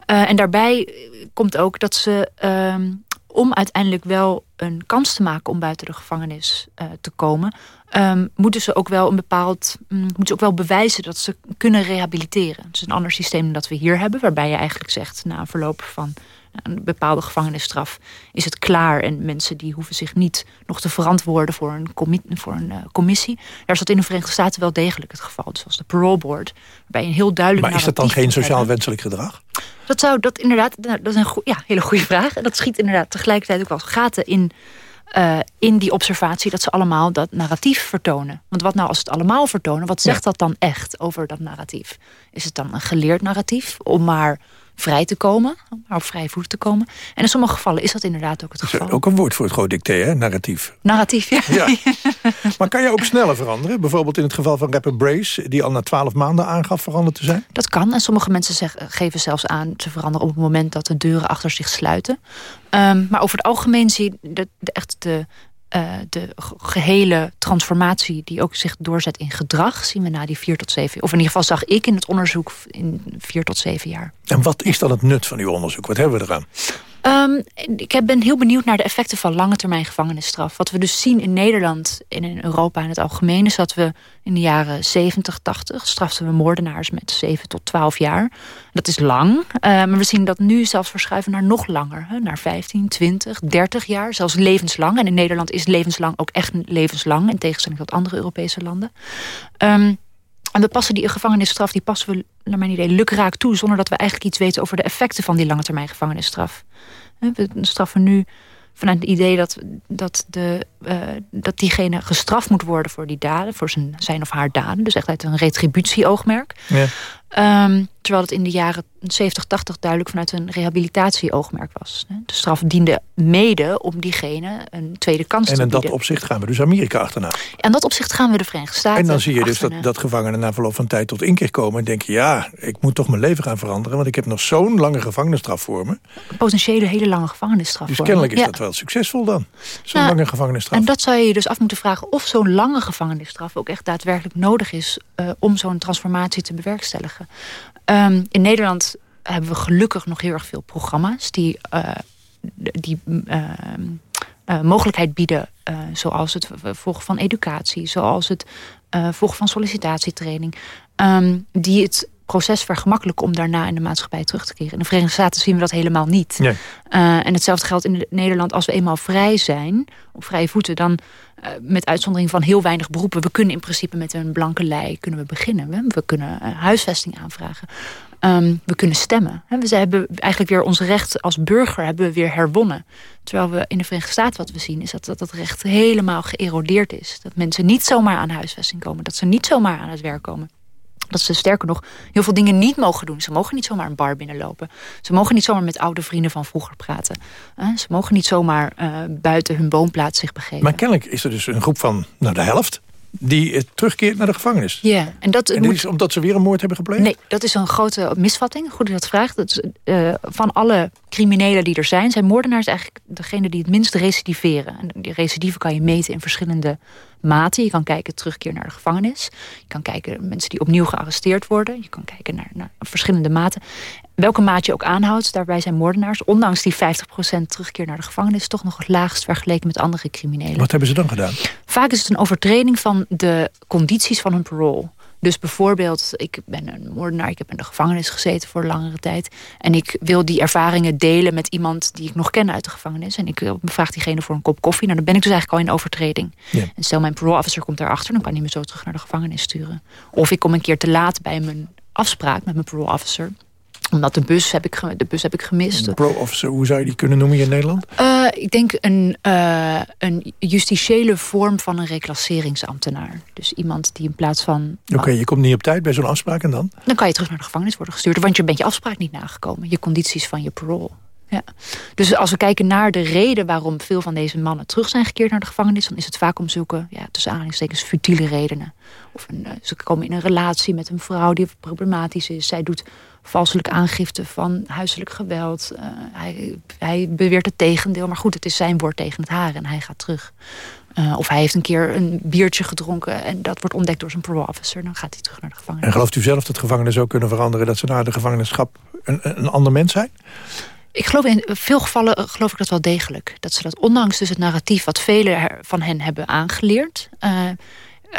en daarbij komt ook dat ze ehm, om uiteindelijk wel een kans te maken om buiten de gevangenis te komen, um, moeten ze ook wel een bepaald. Um, moeten ze ook wel bewijzen dat ze kunnen rehabiliteren. Het is een ander systeem dan dat we hier hebben, waarbij je eigenlijk zegt na verloop van een bepaalde gevangenisstraf is het klaar en mensen die hoeven zich niet nog te verantwoorden voor een, voor een uh, commissie. Daar is dat in de Verenigde Staten wel degelijk het geval. Zoals de parole board, waarbij een heel duidelijk. Maar is dat dan geen sociaal wenselijk gedrag? Dat zou dat inderdaad, nou, dat is een ja, hele goede vraag. En dat schiet inderdaad tegelijkertijd ook wel gaten in uh, in die observatie dat ze allemaal dat narratief vertonen. Want wat nou als het allemaal vertonen, wat zegt dat dan echt over dat narratief? Is het dan een geleerd narratief om maar vrij te komen, om maar op vrije voet te komen? En in sommige gevallen is dat inderdaad ook het geval. ook een woord voor het dicté, hè? Narratief. Narratief, ja. ja. maar kan je ook sneller veranderen? Bijvoorbeeld in het geval van rapper Brace, die al na twaalf maanden aangaf veranderd te zijn? Dat kan. En sommige mensen zeggen, geven zelfs aan te veranderen op het moment dat de deuren achter zich sluiten. Um, maar over het algemeen zie je de, de, echt de, uh, de gehele transformatie die ook zich doorzet in gedrag... zien we na die vier tot zeven Of in ieder geval zag ik in het onderzoek in vier tot zeven jaar. En wat is dan het nut van uw onderzoek? Wat hebben we eraan? Um, ik ben heel benieuwd naar de effecten van lange termijn gevangenisstraf. Wat we dus zien in Nederland en in Europa in het algemeen... is dat we in de jaren 70, 80 straften we moordenaars met 7 tot 12 jaar. Dat is lang, uh, maar we zien dat nu zelfs verschuiven naar nog langer. Hè, naar 15, 20, 30 jaar, zelfs levenslang. En in Nederland is levenslang ook echt levenslang... in tegenstelling tot andere Europese landen. Um, en we passen die gevangenisstraf, die passen we, naar mijn idee, lukraak toe... zonder dat we eigenlijk iets weten over de effecten van die lange termijn gevangenisstraf. We straffen nu vanuit het idee dat, dat, de, uh, dat diegene gestraft moet worden voor die daden, voor zijn, zijn of haar daden. Dus echt uit een retributieoogmerk. Ja. Um, terwijl het in de jaren 70, 80 duidelijk vanuit een rehabilitatieoogmerk was. De straf diende mede om diegene een tweede kans en te bieden. En in dat opzicht gaan we dus Amerika achterna. En dat opzicht gaan we de Verenigde Staten En dan zie je dus dat, dat gevangenen na verloop van tijd tot inkeer komen... en denken, ja, ik moet toch mijn leven gaan veranderen... want ik heb nog zo'n lange gevangenisstraf voor me. Een potentiële hele lange gevangenisstraf Dus kennelijk is dat wel succesvol dan, zo'n nou, lange gevangenisstraf. En dat zou je je dus af moeten vragen... of zo'n lange gevangenisstraf ook echt daadwerkelijk nodig is... Uh, om zo'n transformatie te bewerkstelligen. Um, in Nederland hebben we gelukkig nog heel erg veel programma's... die, uh, die uh, uh, mogelijkheid bieden, zoals het volgen van educatie... zoals het volgen van sollicitatietraining... Um, die het proces vergemakkelijken om daarna in de maatschappij terug te keren. In de Verenigde Staten zien we dat helemaal niet. Nee. en hetzelfde geldt in Nederland. Als we eenmaal vrij zijn, op vrije voeten... dan uh, met uitzondering van heel weinig beroepen... we kunnen in principe met een blanke lei kunnen we beginnen. We, we kunnen uh, huisvesting aanvragen. Um, we kunnen stemmen. We hebben eigenlijk weer ons recht als burger hebben we weer herwonnen. Terwijl we in de Verenigde Staten wat we zien... is dat dat, dat recht helemaal geërodeerd is. Dat mensen niet zomaar aan huisvesting komen. Dat ze niet zomaar aan het werk komen dat ze sterker nog heel veel dingen niet mogen doen. Ze mogen niet zomaar een bar binnenlopen. Ze mogen niet zomaar met oude vrienden van vroeger praten. Ze mogen niet zomaar uh, buiten hun woonplaats zich begeven. Maar kennelijk is er dus een groep van nou, de helft die terugkeert naar de gevangenis. Ja, en dat, en moet... is omdat ze weer een moord hebben gepleegd? Nee, dat is een grote misvatting. Goed dat je dat vraagt. Dat is, uh, van alle criminelen die er zijn... zijn moordenaars eigenlijk degene die het minst recidiveren. En die recidive kan je meten in verschillende maten. Je kan kijken terugkeer naar de gevangenis. Je kan kijken mensen die opnieuw gearresteerd worden. Je kan kijken naar, naar verschillende maten. Welke maat je ook aanhoudt, daarbij zijn moordenaars... ondanks die 50% terugkeer naar de gevangenis... toch nog het laagst vergeleken met andere criminelen. Wat hebben ze dan gedaan? Vaak is het een overtreding van de condities van hun parole. Dus bijvoorbeeld, ik ben een moordenaar, ik heb in de gevangenis gezeten voor langere tijd. En ik wil die ervaringen delen met iemand die ik nog ken uit de gevangenis. En ik bevraag diegene voor een kop koffie. Nou, dan ben ik dus eigenlijk al in overtreding. Ja. En stel mijn parole officer komt daarachter, dan kan hij me zo terug naar de gevangenis sturen. Of ik kom een keer te laat bij mijn afspraak met mijn parole officer omdat de bus heb ik, de bus heb ik gemist. Pro-officer, hoe zou je die kunnen noemen in Nederland? Uh, ik denk een, uh, een justitiële vorm van een reclasseringsambtenaar. Dus iemand die in plaats van... Oké, je komt niet op tijd bij zo'n afspraak en dan? Dan kan je terug naar de gevangenis worden gestuurd. Want je bent je afspraak niet nagekomen. Je condities van je parole. Ja. Dus als we kijken naar de reden waarom veel van deze mannen terug zijn gekeerd naar de gevangenis, dan is het vaak om zulke, ja, tussen aanhalingstekens, futiele redenen. Of een, ze komen in een relatie met een vrouw die problematisch is. Zij doet valselijk aangifte van huiselijk geweld. Uh, hij, hij beweert het tegendeel, maar goed, het is zijn woord tegen het haar en hij gaat terug. Uh, of hij heeft een keer een biertje gedronken en dat wordt ontdekt door zijn parole officer. Dan gaat hij terug naar de gevangenis. En gelooft u zelf dat gevangenen zo kunnen veranderen... dat ze na de gevangenschap een, een ander mens zijn? Ik geloof in veel gevallen eh, geloof ik dat wel degelijk. Dat ze dat ondanks dus het narratief wat velen van hen hebben aangeleerd... Uh,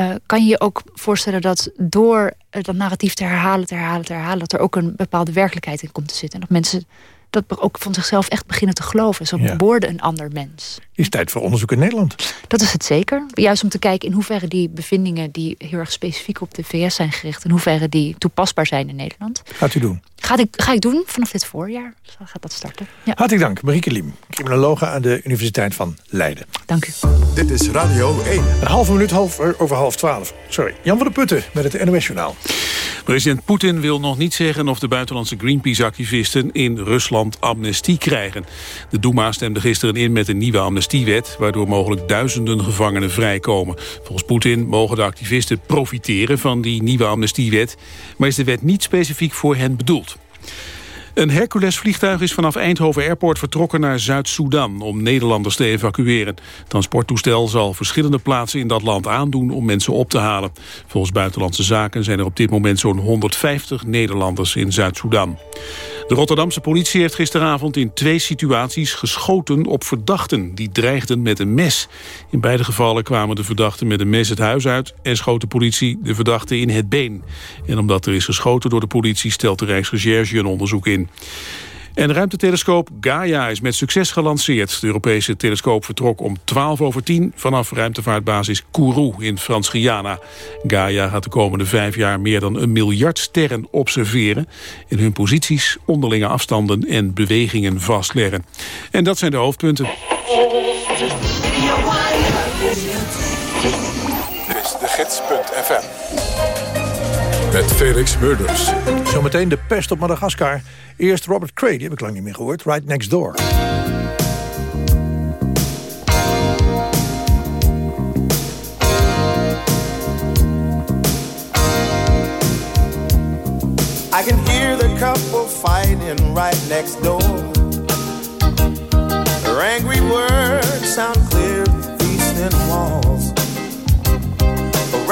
uh, kan je je ook voorstellen dat door dat narratief te herhalen, te herhalen, te herhalen... dat er ook een bepaalde werkelijkheid in komt te zitten. En dat mensen dat ook van zichzelf echt beginnen te geloven. Zo ja. worden een ander mens. Is tijd voor onderzoek in Nederland? Dat is het zeker. Juist om te kijken in hoeverre die bevindingen... die heel erg specifiek op de VS zijn gericht... in hoeverre die toepasbaar zijn in Nederland. Gaat u doen? Ga ik, ga ik doen vanaf dit voorjaar. Gaat dat starten. Ja. Hartelijk dank. Marieke Liem, criminologe aan de Universiteit van Leiden. Dank u. Dit is Radio 1. Een halve minuut half, over half twaalf. Sorry. Jan van der Putten met het NOS-journaal. President Poetin wil nog niet zeggen of de buitenlandse Greenpeace-activisten in Rusland amnestie krijgen. De Duma stemde gisteren in met een nieuwe amnestiewet, waardoor mogelijk duizenden gevangenen vrijkomen. Volgens Poetin mogen de activisten profiteren van die nieuwe amnestiewet, maar is de wet niet specifiek voor hen bedoeld. Een Hercules-vliegtuig is vanaf Eindhoven Airport vertrokken naar Zuid-Soedan om Nederlanders te evacueren. Het transporttoestel zal verschillende plaatsen in dat land aandoen om mensen op te halen. Volgens Buitenlandse Zaken zijn er op dit moment zo'n 150 Nederlanders in Zuid-Soedan. De Rotterdamse politie heeft gisteravond in twee situaties geschoten op verdachten die dreigden met een mes. In beide gevallen kwamen de verdachten met een mes het huis uit en schoot de politie de verdachte in het been. En omdat er is geschoten door de politie stelt de Rijksrecherche een onderzoek in. En ruimtetelescoop Gaia is met succes gelanceerd. De Europese telescoop vertrok om 12 over 10 vanaf ruimtevaartbasis Kourou in Frans-Guyana. Gaia gaat de komende vijf jaar meer dan een miljard sterren observeren... en hun posities, onderlinge afstanden en bewegingen vastleggen. En dat zijn de hoofdpunten. Dit is de gids.fm. Met Felix Murders. Zometeen de pest op Madagaskar. Eerst Robert Cray, die heb ik lang niet meer gehoord. Right Next Door. I can hear the couple fighting right next door. Their angry words sound clear through thin walls.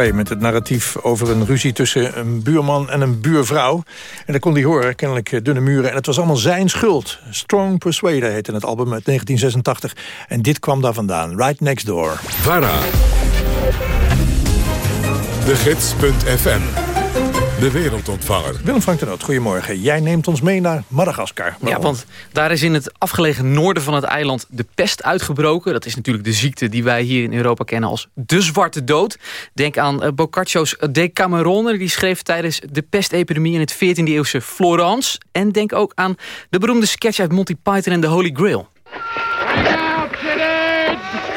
Met het narratief over een ruzie tussen een buurman en een buurvrouw. En dat kon hij horen, kennelijk dunne muren. En het was allemaal zijn schuld. Strong Persuader heette het album uit 1986. En dit kwam daar vandaan, Right Next Door. VARA. De Gids.fm. De wereldontvanger. Willem Frank de Noot, goedemorgen. Jij neemt ons mee naar Madagaskar. Ja, want daar is in het afgelegen noorden van het eiland de pest uitgebroken. Dat is natuurlijk de ziekte die wij hier in Europa kennen als de zwarte dood. Denk aan uh, Boccaccio's Decamerone. Die schreef tijdens de pestepidemie in het 14e eeuwse Florence. En denk ook aan de beroemde sketch uit Monty Python en The Holy Grail.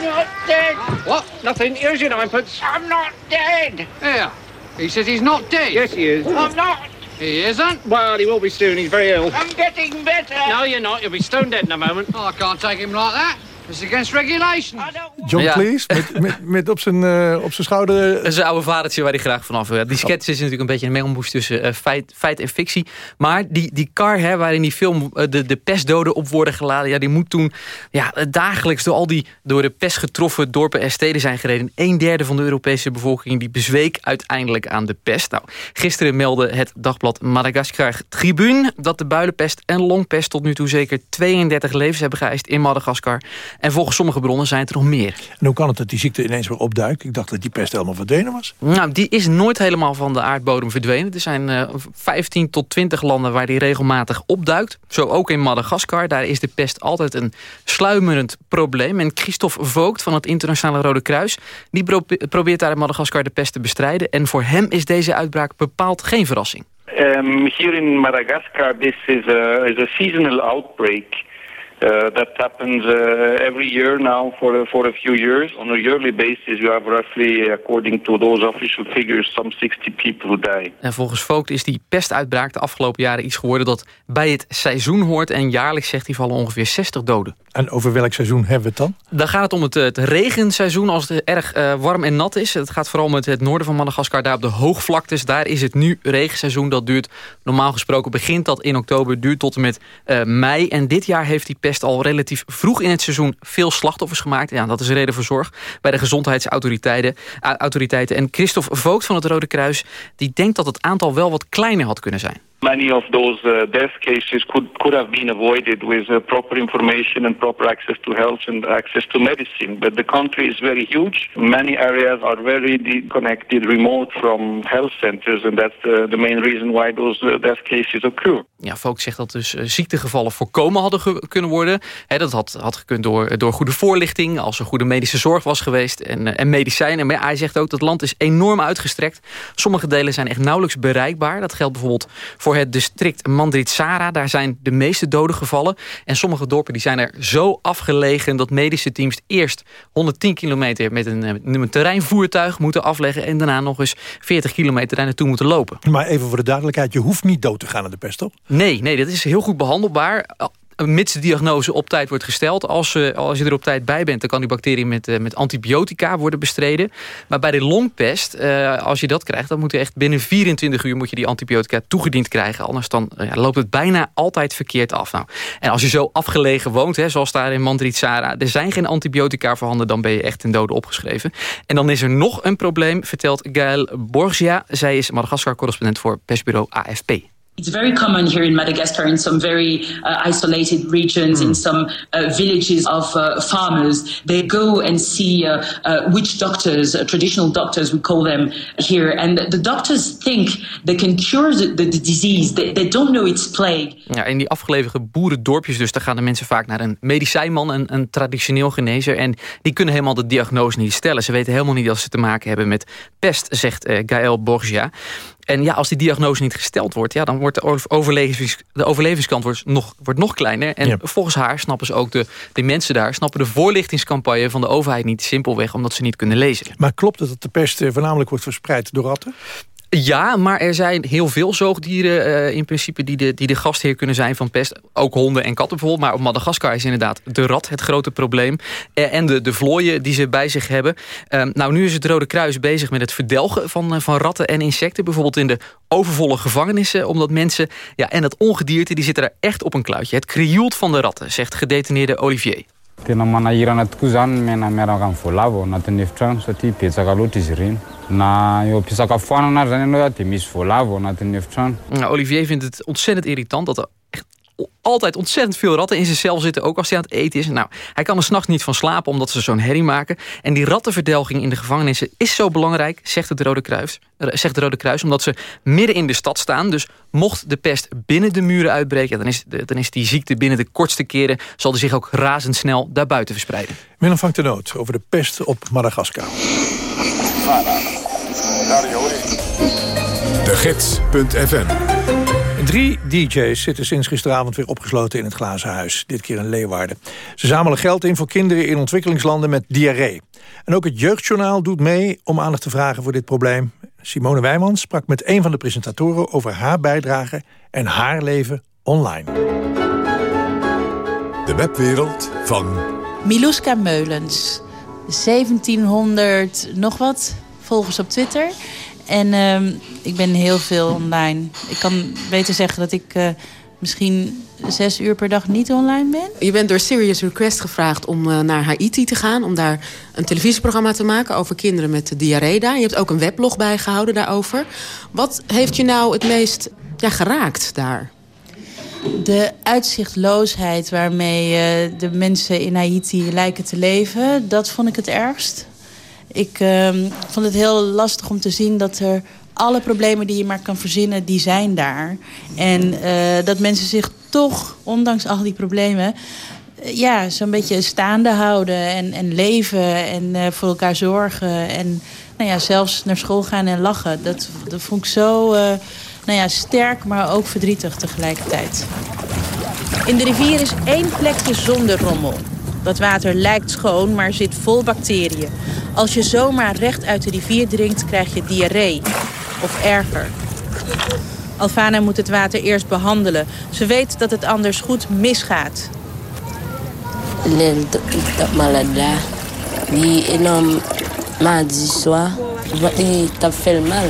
Not dead. What? Nothing. Here's your ninepence. I'm not dead. Yeah. He says he's not dead. Yes, he is. I'm not. He isn't? Well, he will be soon. He's very ill. I'm getting better. No, you're not. You'll be stone dead in a moment. Oh, I can't take him like that. It's against regulation. John Ja. Cleese, met, met, met op, zijn, eh, op zijn schouder... Is een oude vadertje waar hij graag vanaf wil. Die sketch is natuurlijk een beetje een mengelmoes tussen eh, feit, feit en fictie. Maar die, die car hè, waarin die film eh, de, de pestdoden op worden geladen... Ja, die moet toen ja, eh, dagelijks door al die door de pest getroffen dorpen en steden zijn gereden. Een derde van de Europese bevolking die bezweek uiteindelijk aan de pest. Nou, gisteren meldde het dagblad Madagascar Tribune... dat de builenpest en longpest tot nu toe zeker 32 levens hebben geëist in Madagaskar. En volgens sommige bronnen zijn het er nog meer. En hoe kan het dat die ziekte ineens weer opduikt? Ik dacht dat die pest helemaal verdwenen was. Nou, die is nooit helemaal van de aardbodem verdwenen. Er zijn eh, 15 tot 20 landen waar die regelmatig opduikt. Zo ook in Madagaskar. Daar is de pest altijd een sluimerend probleem. En Christophe Voogd van het Internationale Rode Kruis... die pro- probeert daar in Madagaskar de pest te bestrijden. En voor hem is deze uitbraak bepaald geen verrassing. Um, here in Madagascar, this is a, is a seasonal outbreak uh, that happens uh, every year now for a, for a few years. On a yearly basis, you have roughly, according to those official figures, some 60 people who die. En volgens Voogd is die pestuitbraak de afgelopen jaren iets geworden... dat bij het seizoen hoort. En jaarlijks, zegt hij, vallen ongeveer 60 doden. En over welk seizoen hebben we het dan? Dan gaat het om het, het regenseizoen als het erg eh, warm en nat is. Het gaat vooral om het, noorden van Madagaskar, daar op de hoogvlaktes. Daar is het nu regenseizoen. Dat duurt normaal gesproken, begint dat in oktober, duurt tot en met eh, mei. En dit jaar heeft die pest al relatief vroeg in het seizoen veel slachtoffers gemaakt. Ja, dat is een reden voor zorg bij de gezondheidsautoriteiten. autoriteiten. En Christophe Voogd van het Rode Kruis, die denkt dat het aantal wel wat kleiner had kunnen zijn. Many of those uh, death cases could, could have been avoided with uh, proper information and proper access to health and access to medicine. But the country is very huge. Many areas are very disconnected, remote from health centers, and that's uh, the main reason why those uh, death cases occur. Ja, Volk zegt dat dus eh, ziektegevallen voorkomen hadden kunnen worden. Dat had, had gekund door, door goede voorlichting, als er goede medische zorg was geweest en, en medicijnen. Maar hij zegt ook dat het land is enorm uitgestrekt. Sommige delen zijn echt nauwelijks bereikbaar. Dat geldt bijvoorbeeld voor het district Mandritsara. Daar zijn de meeste doden gevallen. En sommige dorpen die zijn er zo afgelegen dat medische teams eerst 110 kilometer met een, eh, met een terreinvoertuig moeten afleggen en daarna nog eens 40 kilometer daar naartoe moeten lopen. Maar even voor de duidelijkheid, je hoeft niet dood te gaan aan de pest, toch? Nee, nee, dat is heel goed behandelbaar. Mits de diagnose op tijd wordt gesteld. Als, uh, als je er op tijd bij bent, dan kan die bacterie met, uh, met antibiotica worden bestreden. Maar bij de longpest, uh, als je dat krijgt... dan moet je echt binnen 24 uur moet je die antibiotica toegediend krijgen. Anders dan ja, loopt het bijna altijd verkeerd af. Nou, en als je zo afgelegen woont, hè, zoals daar in Mandritsara... er zijn geen antibiotica voorhanden, dan ben je echt ten dode opgeschreven. En dan is er nog een probleem, vertelt Gaël Borgia. Zij is Madagaskar-correspondent voor persbureau AFP. It's very common here in Madagascar in some very uh, isolated regions, in some uh, villages of uh, farmers. They go and see uh, uh, witch doctors, traditional doctors, we call them here. And the doctors think they can cure the, the, disease. They, they, don't know it's plague. Ja, in die afgelegen boerendorpjes dus, daar gaan de mensen vaak naar een medicijnman, een, een traditioneel genezer. En die kunnen helemaal de diagnose niet stellen. Ze weten helemaal niet dat ze te maken hebben met pest, zegt uh, Gaël Borgia. En ja, als die diagnose niet gesteld wordt... Ja, dan wordt de, overlevings, de overlevingskant wordt nog, wordt nog kleiner. En volgens haar snappen ze ook, de, de mensen daar... snappen de voorlichtingscampagne van de overheid niet simpelweg... omdat ze niet kunnen lezen. Maar klopt het dat de pest eh, voornamelijk wordt verspreid door ratten? Ja, maar er zijn heel veel zoogdieren uh, in principe die de, die de gastheer kunnen zijn van pest. Ook honden en katten bijvoorbeeld. Maar op Madagaskar is inderdaad de rat het grote probleem. Uh, en de, de vlooien die ze bij zich hebben. Uh, nou, nu is het Rode Kruis bezig met het verdelgen van, van ratten en insecten. Bijvoorbeeld in de overvolle gevangenissen. Omdat mensen, ja, en het ongedierte, die zitten er echt op een kluitje. Het krioelt van de ratten, zegt gedetineerde Olivier. Tena manahirana tokoa zany mena miaraka amin'ny voalavo anatin'ny efitrano satria betsaka loatra izy ireny. Na eo am-pisakafoanana ary zany ianao dia misy voalavo anatin'ny efitrano. Nou, Olivier vindt het ontzettend irritant dat altijd ontzettend veel ratten in zijn cel zitten, ook als hij aan het eten is. Nou, hij kan er s'nachts niet van slapen omdat ze zo'n herrie maken. En die rattenverdelging in de gevangenissen is zo belangrijk, zegt het Rode Kruis, zegt het Rode Kruis omdat ze midden in de stad staan. Dus mocht de pest binnen de muren uitbreken, dan is, de, dan is die ziekte binnen de kortste keren, zal die zich ook razendsnel daarbuiten verspreiden. Willem vangt de noot over de pest op Madagaskar. De Gids.fm Drie DJ's zitten sinds gisteravond weer opgesloten in het glazen huis. Dit keer in Leeuwarden. Ze zamelen geld in voor kinderen in ontwikkelingslanden met diarree. En ook het Jeugdjournaal doet mee om aandacht te vragen voor dit probleem. Simone Wijmans sprak met een van de presentatoren over haar bijdrage en haar leven online. De webwereld van... Miluska Meulens. 1700 nog wat volgers op Twitter. En uh, ik ben heel veel online. Ik kan beter zeggen dat ik uh, misschien zes uur per dag niet online ben. Je bent door Serious Request gevraagd om uh, naar Haiti te gaan... om daar een televisieprogramma te maken over kinderen met diarree daar. Je hebt ook een weblog bijgehouden daarover. Wat heeft je nou het meest ja, geraakt daar? De uitzichtloosheid waarmee uh, de mensen in Haiti lijken te leven... dat vond ik het ergst. Ik uh, vond het heel lastig om te zien dat er alle problemen die je maar kan verzinnen, die zijn daar. En uh, dat mensen zich toch, ondanks al die problemen, uh, ja, zo'n beetje staande houden en, en leven en uh, voor elkaar zorgen. En nou ja, zelfs naar school gaan en lachen. Dat, dat vond ik zo nou ja, sterk, maar ook verdrietig tegelijkertijd. In de rivier is één plekje zonder rommel. Dat water lijkt schoon, maar zit vol bacteriën. Als je zomaar recht uit de rivier drinkt, krijg je diarree. Of erger. Alfana moet het water eerst behandelen. Ze weet dat het anders goed misgaat. Mal.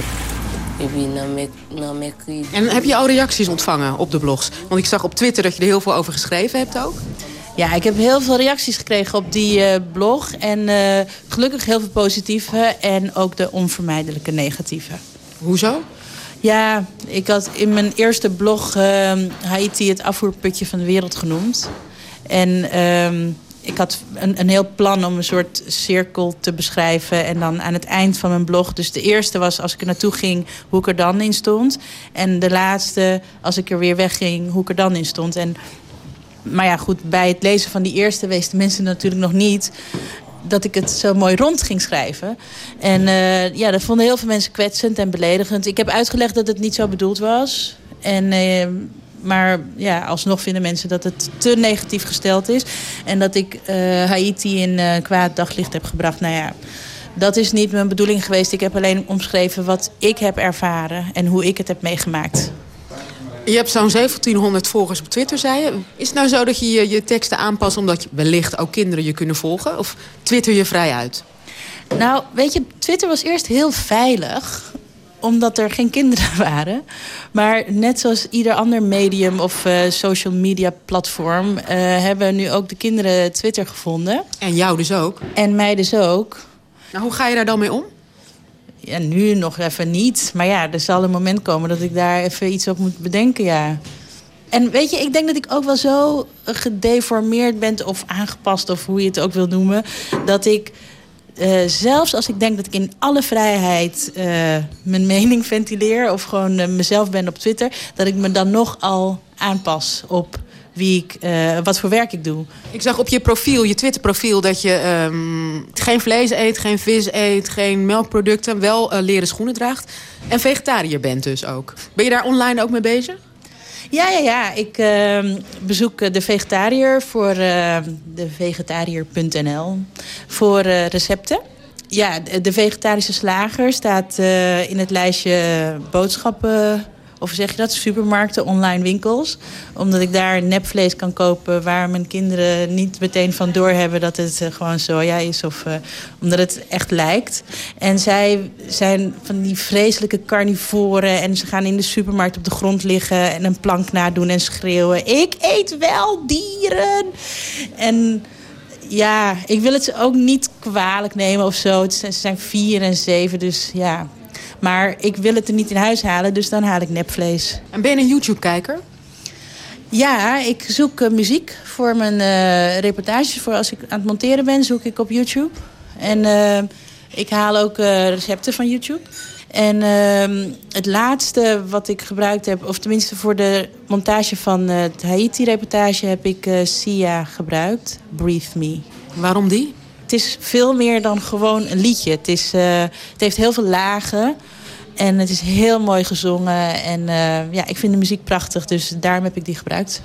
En heb je al reacties ontvangen op de blogs? Want ik zag op Twitter dat je er heel veel over geschreven hebt ook. Ja, ik heb heel veel reacties gekregen op die uh, blog. En uh, gelukkig heel veel positieve en ook de onvermijdelijke negatieve. Hoezo? Ja, ik had in mijn eerste blog uh, Haiti het afvoerputje van de wereld genoemd. En ehm, ik had een, een heel plan om een soort cirkel te beschrijven. En dan aan het eind van mijn blog. Dus de eerste was als ik er naartoe ging, hoe ik er dan in stond. En de laatste, als ik er weer wegging, hoe ik er dan in stond. En maar ja, goed, bij het lezen van die eerste wisten mensen natuurlijk nog niet dat ik het zo mooi rond ging schrijven. En uh, ja, dat vonden heel veel mensen kwetsend en beledigend. Ik heb uitgelegd dat het niet zo bedoeld was. En, uh, maar ja, alsnog vinden mensen dat het te negatief gesteld is. En dat ik uh, Haiti in kwaad daglicht heb gebracht. Nou ja, dat is niet mijn bedoeling geweest. Ik heb alleen omschreven wat ik heb ervaren en hoe ik het heb meegemaakt. Je hebt zo'n 1700 volgers op Twitter, zei je. Is het nou zo dat je je, je teksten aanpast... omdat je wellicht ook kinderen je kunnen volgen? Of twitter je vrij uit? Nou, weet je, Twitter was eerst heel veilig omdat er geen kinderen waren. Maar net zoals ieder ander medium of uh, social media platform... Uh, hebben nu ook de kinderen Twitter gevonden. En jou dus ook? En mij dus ook. Nou, hoe ga je daar dan mee om? Ja, nu nog even niet. Maar ja, er zal een moment komen dat ik daar even iets op moet bedenken, ja. En weet je, ik denk dat ik ook wel zo gedeformeerd ben... of aangepast, of hoe je het ook wil noemen... dat ik uh, zelfs als ik denk dat ik in alle vrijheid uh, mijn mening ventileer... of gewoon uh, mezelf ben op Twitter... dat ik me dan nog al aanpas op wie ik, wat voor werk ik doe. Ik zag op je profiel, je Twitter-profiel... dat je um, geen vlees eet, geen vis eet, geen melkproducten... wel leren schoenen draagt. En vegetariër bent dus ook. Ben je daar online ook mee bezig? Ja, ja, ja. Ik uh, bezoek de vegetariër voor uh, de vegetariër.nl voor recepten. Ja, de vegetarische slager staat in het lijstje boodschappen of zeg je dat, supermarkten, online winkels. Omdat ik daar nepvlees kan kopen waar mijn kinderen niet meteen van doorhebben dat het uh, gewoon soja is. Of uh, omdat het echt lijkt. En zij zijn van die vreselijke carnivoren en ze gaan in de supermarkt op de grond liggen en een plank nadoen en schreeuwen. Ik eet wel dieren! En ja, ik wil het ze ook niet kwalijk nemen of zo. Ze zijn vier en zeven, dus ja, maar ik wil het er niet in huis halen, dus dan haal ik nepvlees. En ben je een YouTube-kijker? Ja, ik zoek uh, muziek voor mijn uh, reportages. Voor als ik aan het monteren ben, zoek ik op YouTube. En uh, ik haal ook recepten van YouTube. En ehm, het laatste wat ik gebruikt heb, of tenminste voor de montage van het Haiti-reportage... heb ik Sia gebruikt, Breathe Me. Waarom die? Het is veel meer dan gewoon een liedje. Het, is, het heeft heel veel lagen... En het is heel mooi gezongen. En uh, ja, ik vind de muziek prachtig, dus daarom heb ik die gebruikt.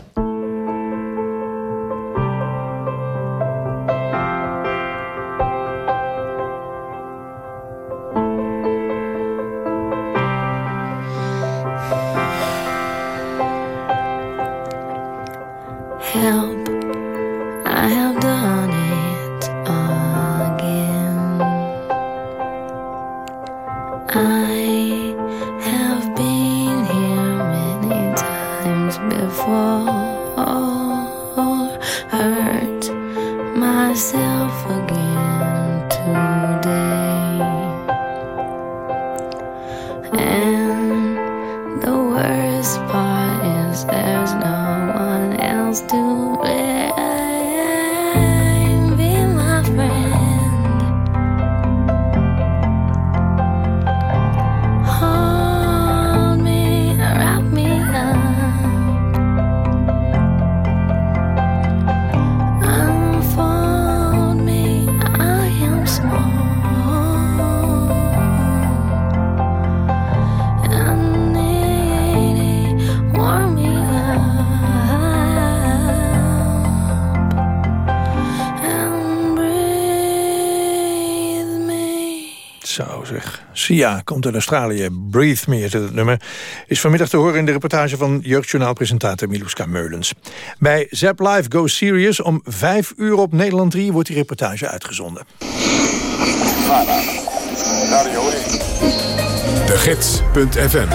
Sia komt uit Australië. Breathe Me is het nummer. Is vanmiddag te horen in de reportage van jeugdjournaalpresentator Miluska Meulens. Bij Zap Live Go Serious om 5 uur op Nederland 3 wordt die reportage uitgezonden. De Gids.fm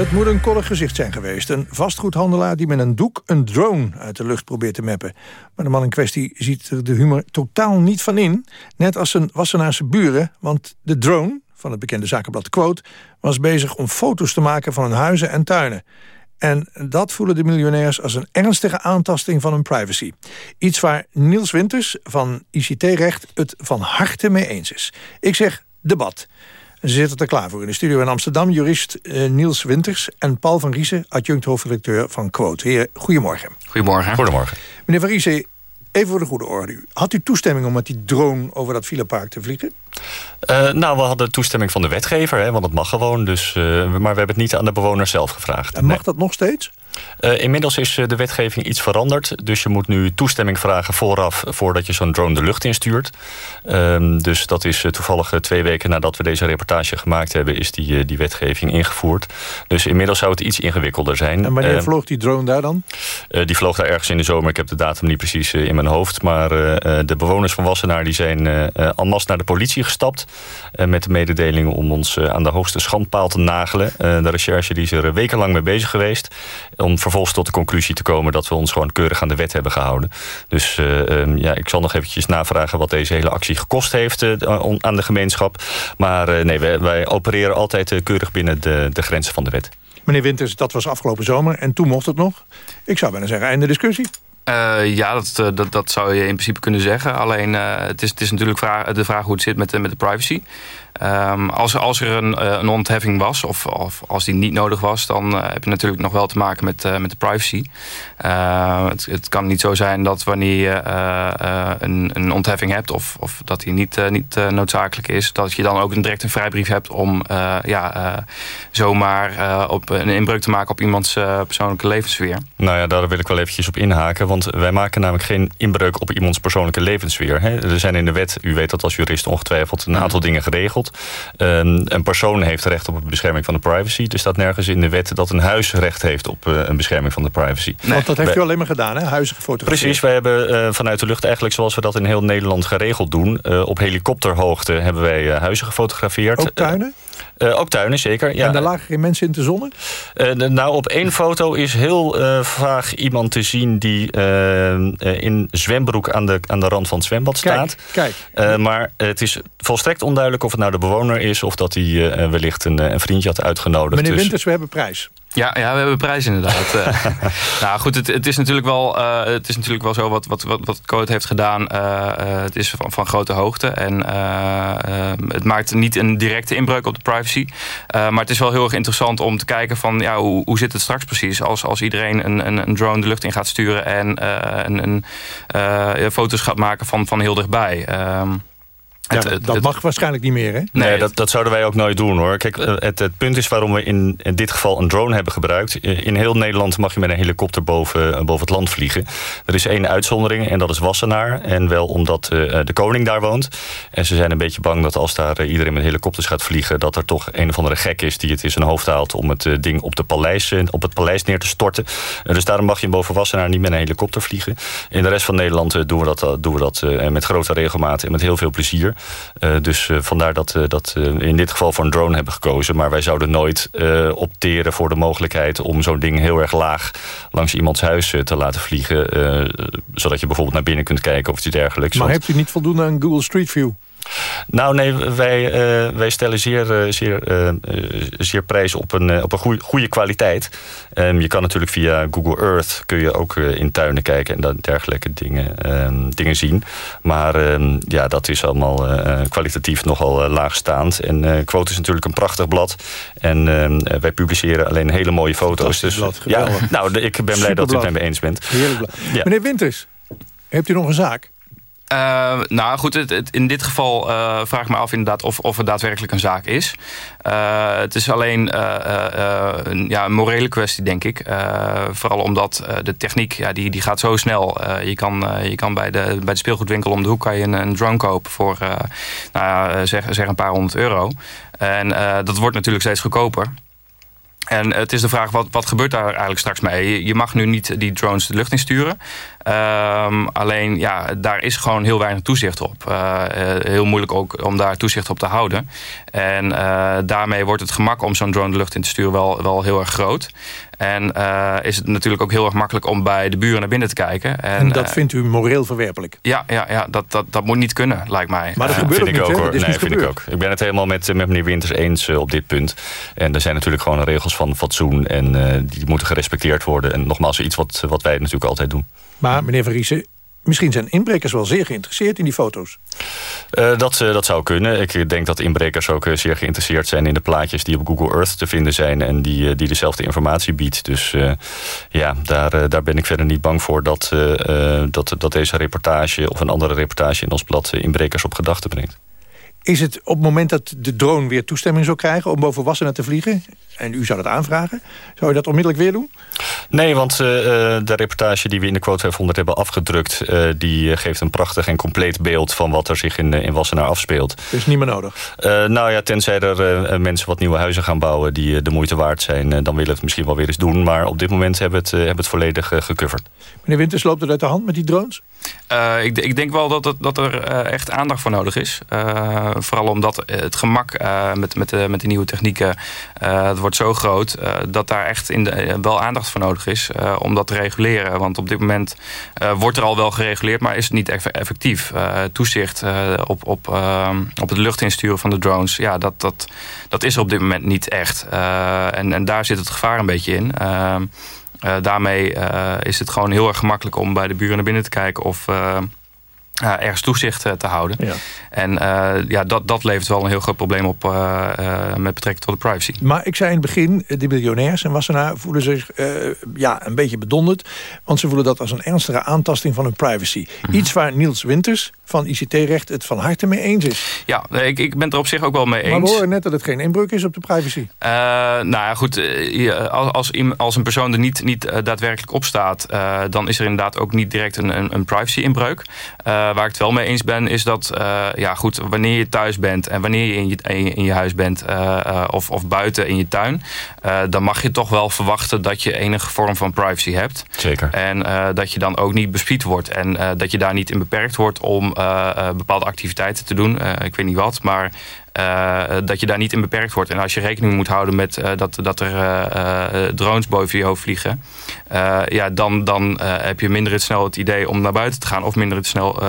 Het moet een kollig gezicht zijn geweest. Een vastgoedhandelaar die met een doek een drone uit de lucht probeert te meppen. Maar de man in kwestie ziet er de humor totaal niet van in. Net als zijn Wassenaarse buren, want de drone van het bekende zakenblad Quote... was bezig om foto's te maken van hun huizen en tuinen. En dat voelen de miljonairs als een ernstige aantasting van hun privacy. Iets waar Niels Winters van ICT-recht het van harte mee eens is. Ik zeg debat. Ze zitten er klaar voor in de studio in Amsterdam. Jurist eh, Niels Winters en Paul van Riesen, adjunct hoofdredacteur van Quote. Heer, goedemorgen. Goedemorgen. Goedemorgen. Meneer van Riesen, even voor de goede orde. Had u toestemming om met die drone over dat filepark te vliegen? Uh, nou, we hadden toestemming van de wetgever, hè, want het mag gewoon. Dus, uh, maar we hebben het niet aan de bewoners zelf gevraagd. En mag dat nog steeds? Uh, inmiddels is de wetgeving iets veranderd. Dus je moet nu toestemming vragen vooraf... voordat je zo'n drone de lucht instuurt. Um, dus dat is toevallig twee weken nadat we deze reportage gemaakt hebben... is die, die wetgeving ingevoerd. Dus inmiddels zou het iets ingewikkelder zijn. En wanneer uh, vloog die drone daar dan? die vloog daar ergens in de zomer. Ik heb de datum niet precies in mijn hoofd. Maar de bewoners van Wassenaar die zijn en masse naar de politie gestapt... met de mededeling om ons aan de hoogste schandpaal te nagelen. de recherche die is er wekenlang mee bezig geweest... om vervolgens tot de conclusie te komen... dat we ons gewoon keurig aan de wet hebben gehouden. Dus um, ja, ik zal nog eventjes navragen... wat deze hele actie gekost heeft uh, aan de gemeenschap. Maar uh, nee, wij, wij, opereren altijd uh, keurig binnen de, de grenzen van de wet. Meneer Winters, dat was afgelopen zomer en toen mocht het nog. Ik zou bijna zeggen, einde discussie. Uh, ja, dat, dat, dat zou je in principe kunnen zeggen. Alleen uh, het, is, het is natuurlijk vraag, de vraag hoe het zit met, met de privacy. Um, als, als er een, uh, een ontheffing was, of, of als die niet nodig was... dan heb je natuurlijk nog wel te maken met, met de privacy. Het, het, kan niet zo zijn dat wanneer je een, een ontheffing hebt... of, of dat die niet, niet noodzakelijk is... dat je dan ook een direct een vrijbrief hebt om ja, zomaar op een inbreuk te maken... op iemands persoonlijke levenssfeer. Nou ja, daar wil ik wel eventjes op inhaken want wij maken namelijk geen inbreuk op iemands persoonlijke levenssfeer. Hè. Er zijn in de wet, u weet dat als jurist ongetwijfeld, een aantal dingen geregeld. Um, een persoon heeft recht op een bescherming van de privacy. Er staat nergens in de wet dat een huis recht heeft op uh, een bescherming van de privacy. Nee. Want dat heeft u alleen maar gedaan, hè? huizen gefotografeerd. Precies, wij hebben uh, vanuit de lucht eigenlijk zoals we dat in heel Nederland geregeld doen. Uh, op helikopterhoogte hebben wij huizen gefotografeerd. Ook tuinen? Uh, ook tuinen, zeker. Ja. En daar lagen geen mensen in te zonnen? Uh, nou, op één foto is heel uh, vaag iemand te zien... die in zwembroek aan de, aan de rand van het zwembad staat. Kijk, kijk. maar het is volstrekt onduidelijk of het nou de bewoner is... of dat hij wellicht een, een, vriendje had uitgenodigd. Meneer dus... Winters, we hebben prijs. Ja, ja, we hebben prijs inderdaad. nou goed, het, het, is natuurlijk wel, uh, het is natuurlijk wel zo wat, wat, wat, wat Code heeft gedaan. Uh, uh, het is van, van, grote hoogte. En het maakt niet een directe inbreuk op de privacy. maar het is wel heel erg interessant om te kijken van ja, hoe, hoe zit het straks precies. Als, als iedereen een, een, een drone de lucht in gaat sturen en een, een, foto's gaat maken van, van heel dichtbij. Ehm, ja, het, dat mag waarschijnlijk niet meer, hè? Nee, dat, dat zouden wij ook nooit doen, hoor. Kijk, eh, het, het punt is waarom we in, in dit geval een drone hebben gebruikt. In heel Nederland mag je met een helikopter boven, eh, boven het land vliegen. Er is één uitzondering en dat is Wassenaar. En wel omdat uh, de koning daar woont. En ze zijn een beetje bang dat als daar iedereen met helikopters gaat vliegen... dat er toch een of andere gek is die het in zijn hoofd haalt... om het ding op, de paleis, op het paleis neer te storten. dus daarom mag je boven Wassenaar niet met een helikopter vliegen. In de rest van Nederland doen we dat, doen we dat met grote regelmaat en met heel veel plezier. Uh, dus uh, vandaar dat, uh, dat we in dit geval voor een drone hebben gekozen. Maar wij zouden nooit opteren voor de mogelijkheid... om zo'n ding heel erg laag langs iemands huis te laten vliegen. zodat je bijvoorbeeld naar binnen kunt kijken of iets dergelijks. Maar hebt u niet voldoende aan Google Street View? Nou nee, wij, uh, wij stellen zeer, uh, zeer, uh, zeer prijs op een, op een goeie, goede kwaliteit. Um, je kan natuurlijk via Google Earth kun je ook in tuinen kijken en dergelijke dingen, um, dingen zien. Maar um, ja, dat is allemaal kwalitatief nogal laagstaand. En Quote is natuurlijk een prachtig blad. En wij publiceren alleen hele mooie foto's. Dus, blad, ja, nou, ik ben blij dat u het met me eens bent. Heerlijk blad. Ja. Meneer Winters, hebt u nog een zaak? Uh, nou goed, het, in dit geval uh, vraag ik me af inderdaad of, of het daadwerkelijk een zaak is. Uh, het is alleen een, ja, een morele kwestie, denk ik. vooral omdat de techniek, ja, die, die gaat zo snel. je kan, je kan bij, de, bij de speelgoedwinkel om de hoek kan je een, een drone kopen voor nou, zeg, zeg een paar honderd euro. En dat wordt natuurlijk steeds goedkoper. En het is de vraag, wat, wat gebeurt daar eigenlijk straks mee? Je mag nu niet die drones de lucht insturen. Um, alleen, ja, daar is gewoon heel weinig toezicht op. Uh, heel moeilijk ook om daar toezicht op te houden. En uh, daarmee wordt het gemak om zo'n drone de lucht in te sturen wel, wel heel erg groot. En uh, is het natuurlijk ook heel erg makkelijk om bij de buren naar binnen te kijken. En, en dat vindt u moreel verwerpelijk? Ja, ja, ja dat, dat, dat moet niet kunnen, lijkt mij. Maar dat gebeurt vind ik ook, hoor. Nee, vind ik ook. Ik ben het helemaal met, met meneer Winters eens op dit punt. En er zijn natuurlijk gewoon regels van fatsoen. En die moeten gerespecteerd worden. En nogmaals, iets wat, wat wij natuurlijk altijd doen. Maar meneer Van misschien zijn inbrekers wel zeer geïnteresseerd in die foto's. Uh, dat, uh, dat zou kunnen. Ik denk dat inbrekers ook uh, zeer geïnteresseerd zijn... in de plaatjes die op Google Earth te vinden zijn... en die, die dezelfde informatie biedt. Dus ja, daar, daar ben ik verder niet bang voor... Dat, dat, dat deze reportage of een andere reportage in ons blad... inbrekers op gedachten brengt. Is het op het moment dat de drone weer toestemming zou krijgen... om boven Wassenaar te vliegen, en u zou dat aanvragen... zou je dat onmiddellijk weer doen? Nee, want uh, de reportage die we in de Quote 500 hebben afgedrukt... Uh, die geeft een prachtig en compleet beeld van wat er zich in, in Wassenaar afspeelt. Dus niet meer nodig? Uh, nou ja, tenzij er mensen wat nieuwe huizen gaan bouwen... die de moeite waard zijn, dan willen we het misschien wel weer eens doen. Maar op dit moment hebben we het, hebben het volledig gecoverd. Meneer Winters, loopt het uit de hand met die drones? ik, ik, denk wel dat, het, dat er echt aandacht voor nodig is. Vooral omdat het gemak met, met, de, met die nieuwe technieken wordt zo groot dat daar echt in de, wel aandacht voor nodig is om dat te reguleren. Want op dit moment wordt er al wel gereguleerd, maar is het niet effectief. toezicht op, op, op het luchtinsturen van de drones, ja, dat, dat, dat is er op dit moment niet echt. en, en daar zit het gevaar een beetje in. daarmee is het gewoon heel erg gemakkelijk om bij de buren naar binnen te kijken of ergens toezicht uh, te houden. Ja. En uh, ja, dat, dat levert wel een heel groot probleem op met betrekking tot de privacy. Maar ik zei in het begin, de miljonairs en Wassenaar voelen zich ja, een beetje bedonderd. Want ze voelen dat als een ernstige aantasting van hun privacy. Mhm. Iets waar Niels Winters van ICT-recht het van harte mee eens is. Ja, ik, ik ben het er op zich ook wel mee eens. Maar we horen net dat het geen inbreuk is op de privacy. nou ja, goed. als, als een persoon er niet, niet daadwerkelijk op staat... dan is er inderdaad ook niet direct een, een, een privacy-inbreuk... Eh, waar ik het wel mee eens ben, is dat uh, ja, goed, wanneer je thuis bent en wanneer je in je, in je huis bent uh, of, of buiten in je tuin, dan mag je toch wel verwachten dat je enige vorm van privacy hebt. Zeker. En dat je dan ook niet bespied wordt en dat je daar niet in beperkt wordt om bepaalde activiteiten te doen. ik weet niet wat, maar dat je daar niet in beperkt wordt. En als je rekening moet houden met uh, dat, dat er uh, drones boven je hoofd vliegen... ja, dan, dan heb je minder het snel het idee om naar buiten te gaan... of minder het snel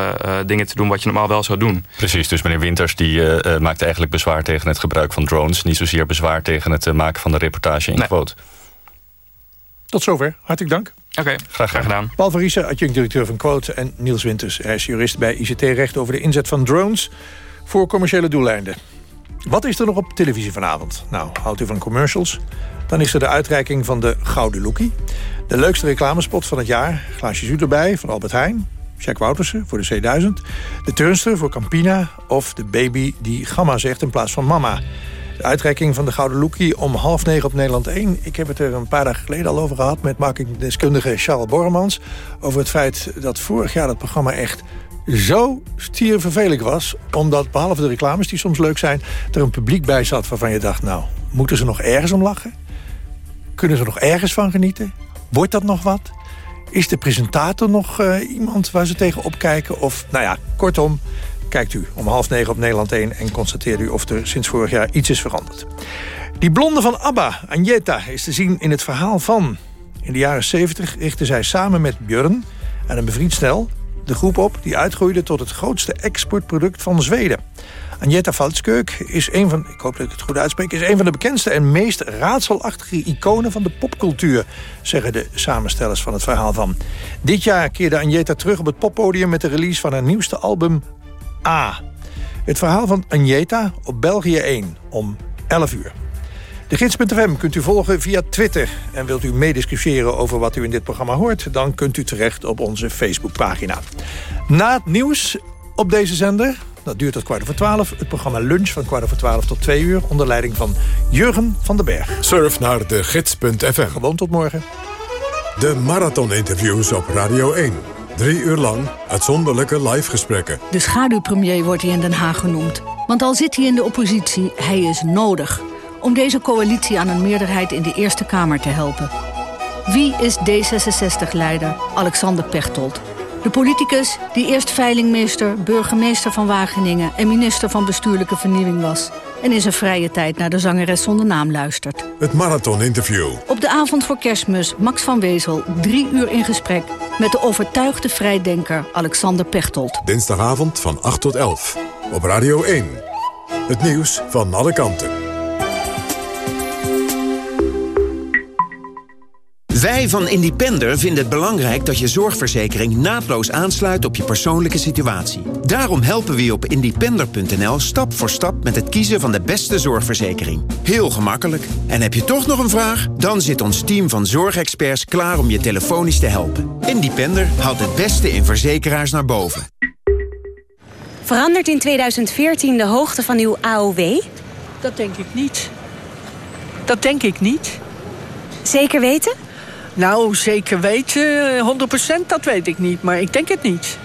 dingen te doen wat je normaal wel zou doen. Precies, dus meneer Winters die, maakt eigenlijk bezwaar tegen het gebruik van drones... niet zozeer bezwaar tegen het maken van de reportage in nee. quote. Tot zover. Hartelijk dank. Oké, graag, graag gedaan. Paul van Riesen, adjunct-directeur van Quote... en Niels Winters, hij is jurist bij ICT-recht... over de inzet van drones voor commerciële doeleinden. Wat is er nog op televisie vanavond? Nou, houdt u van commercials? Dan is er de uitreiking van de Gouden Lookie. De leukste reclamespot van het jaar. Glaasje zuur erbij van Albert Heijn. Jack Woutersen voor de C1000. De turnster voor Campina. Of de baby die gamma zegt in plaats van mama. De uitreiking van de Gouden Lookie om half negen op Nederland 1. Ik heb het er een paar dagen geleden al over gehad... met marketingdeskundige Charles Borremans... over het feit dat vorig jaar dat programma echt zo stiervervelend was... omdat behalve de reclames die soms leuk zijn... er een publiek bij zat waarvan je dacht... nou, moeten ze nog ergens om lachen? Kunnen ze nog ergens van genieten? Wordt dat nog wat? Is de presentator nog uh, iemand waar ze tegen opkijken? Of, nou ja, kortom, kijkt u om half negen op Nederland 1... en constateert u of er sinds vorig jaar iets is veranderd. Die blonde van ABBA, Agneta, is te zien in het verhaal van... In de jaren 70 richtte zij samen met Björn en een bevriend stel de groep op die uitgroeide tot het grootste exportproduct van Zweden. Agneta Falskeuk is een van, ik hoop dat ik het goed uitspreek... is een van de bekendste en meest raadselachtige iconen van de popcultuur... zeggen de samenstellers van het verhaal van. Dit jaar keerde Agneta terug op het poppodium... met de release van haar nieuwste album A. Het verhaal van Agneta op België 1 om 11 uur. De gids.fm kunt u volgen via Twitter. En wilt u meediscussiëren over wat u in dit programma hoort... dan kunt u terecht op onze Facebookpagina. Na het nieuws op deze zender, dat duurt tot kwart over twaalf... het programma Lunch van kwart over twaalf tot twee uur... onder leiding van Jurgen van den Berg. Surf naar de gids.fm. Gewoon tot morgen. De marathoninterviews op Radio 1. Drie uur lang uitzonderlijke live gesprekken. De schaduwpremier wordt hij in Den Haag genoemd. Want al zit hij in de oppositie, hij is nodig om deze coalitie aan een meerderheid in de Eerste Kamer te helpen. Wie is D66-leider Alexander Pechtold? De politicus die eerst veilingmeester, burgemeester van Wageningen... en minister van Bestuurlijke Vernieuwing was... en in zijn vrije tijd naar de zangeres zonder naam luistert. Het Marathon-interview. Op de avond voor kerstmis Max van Wezel drie uur in gesprek... met de overtuigde vrijdenker Alexander Pechtold. Dinsdagavond van 8 tot 11 op Radio 1. Het nieuws van alle kanten. Wij van Independer vinden het belangrijk dat je zorgverzekering naadloos aansluit op je persoonlijke situatie. Daarom helpen we je op independer.nl stap voor stap met het kiezen van de beste zorgverzekering. Heel gemakkelijk. En heb je toch nog een vraag? Dan zit ons team van zorgexperts klaar om je telefonisch te helpen. Independer haalt het beste in verzekeraars naar boven. Verandert in 2014 de hoogte van uw AOW? Dat denk ik niet. Dat denk ik niet. Zeker weten? Nou, zeker weten, 100% dat weet ik niet, maar ik denk het niet.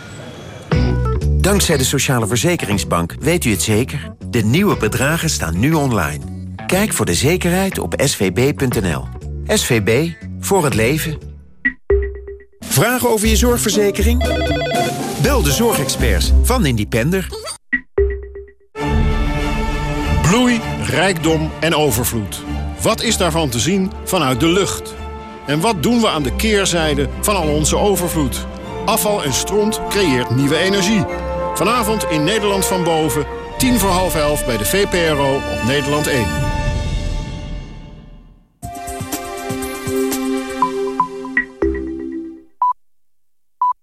Dankzij de Sociale Verzekeringsbank weet u het zeker. De nieuwe bedragen staan nu online. Kijk voor de zekerheid op svb.nl. SVB, voor het leven. Vragen over je zorgverzekering? Bel de zorgexperts van Independer. Bloei, rijkdom en overvloed. Wat is daarvan te zien vanuit de lucht? En wat doen we aan de keerzijde van al onze overvloed? Afval en stront creëert nieuwe energie. Vanavond in Nederland van Boven, tien voor half elf bij de VPRO op Nederland 1.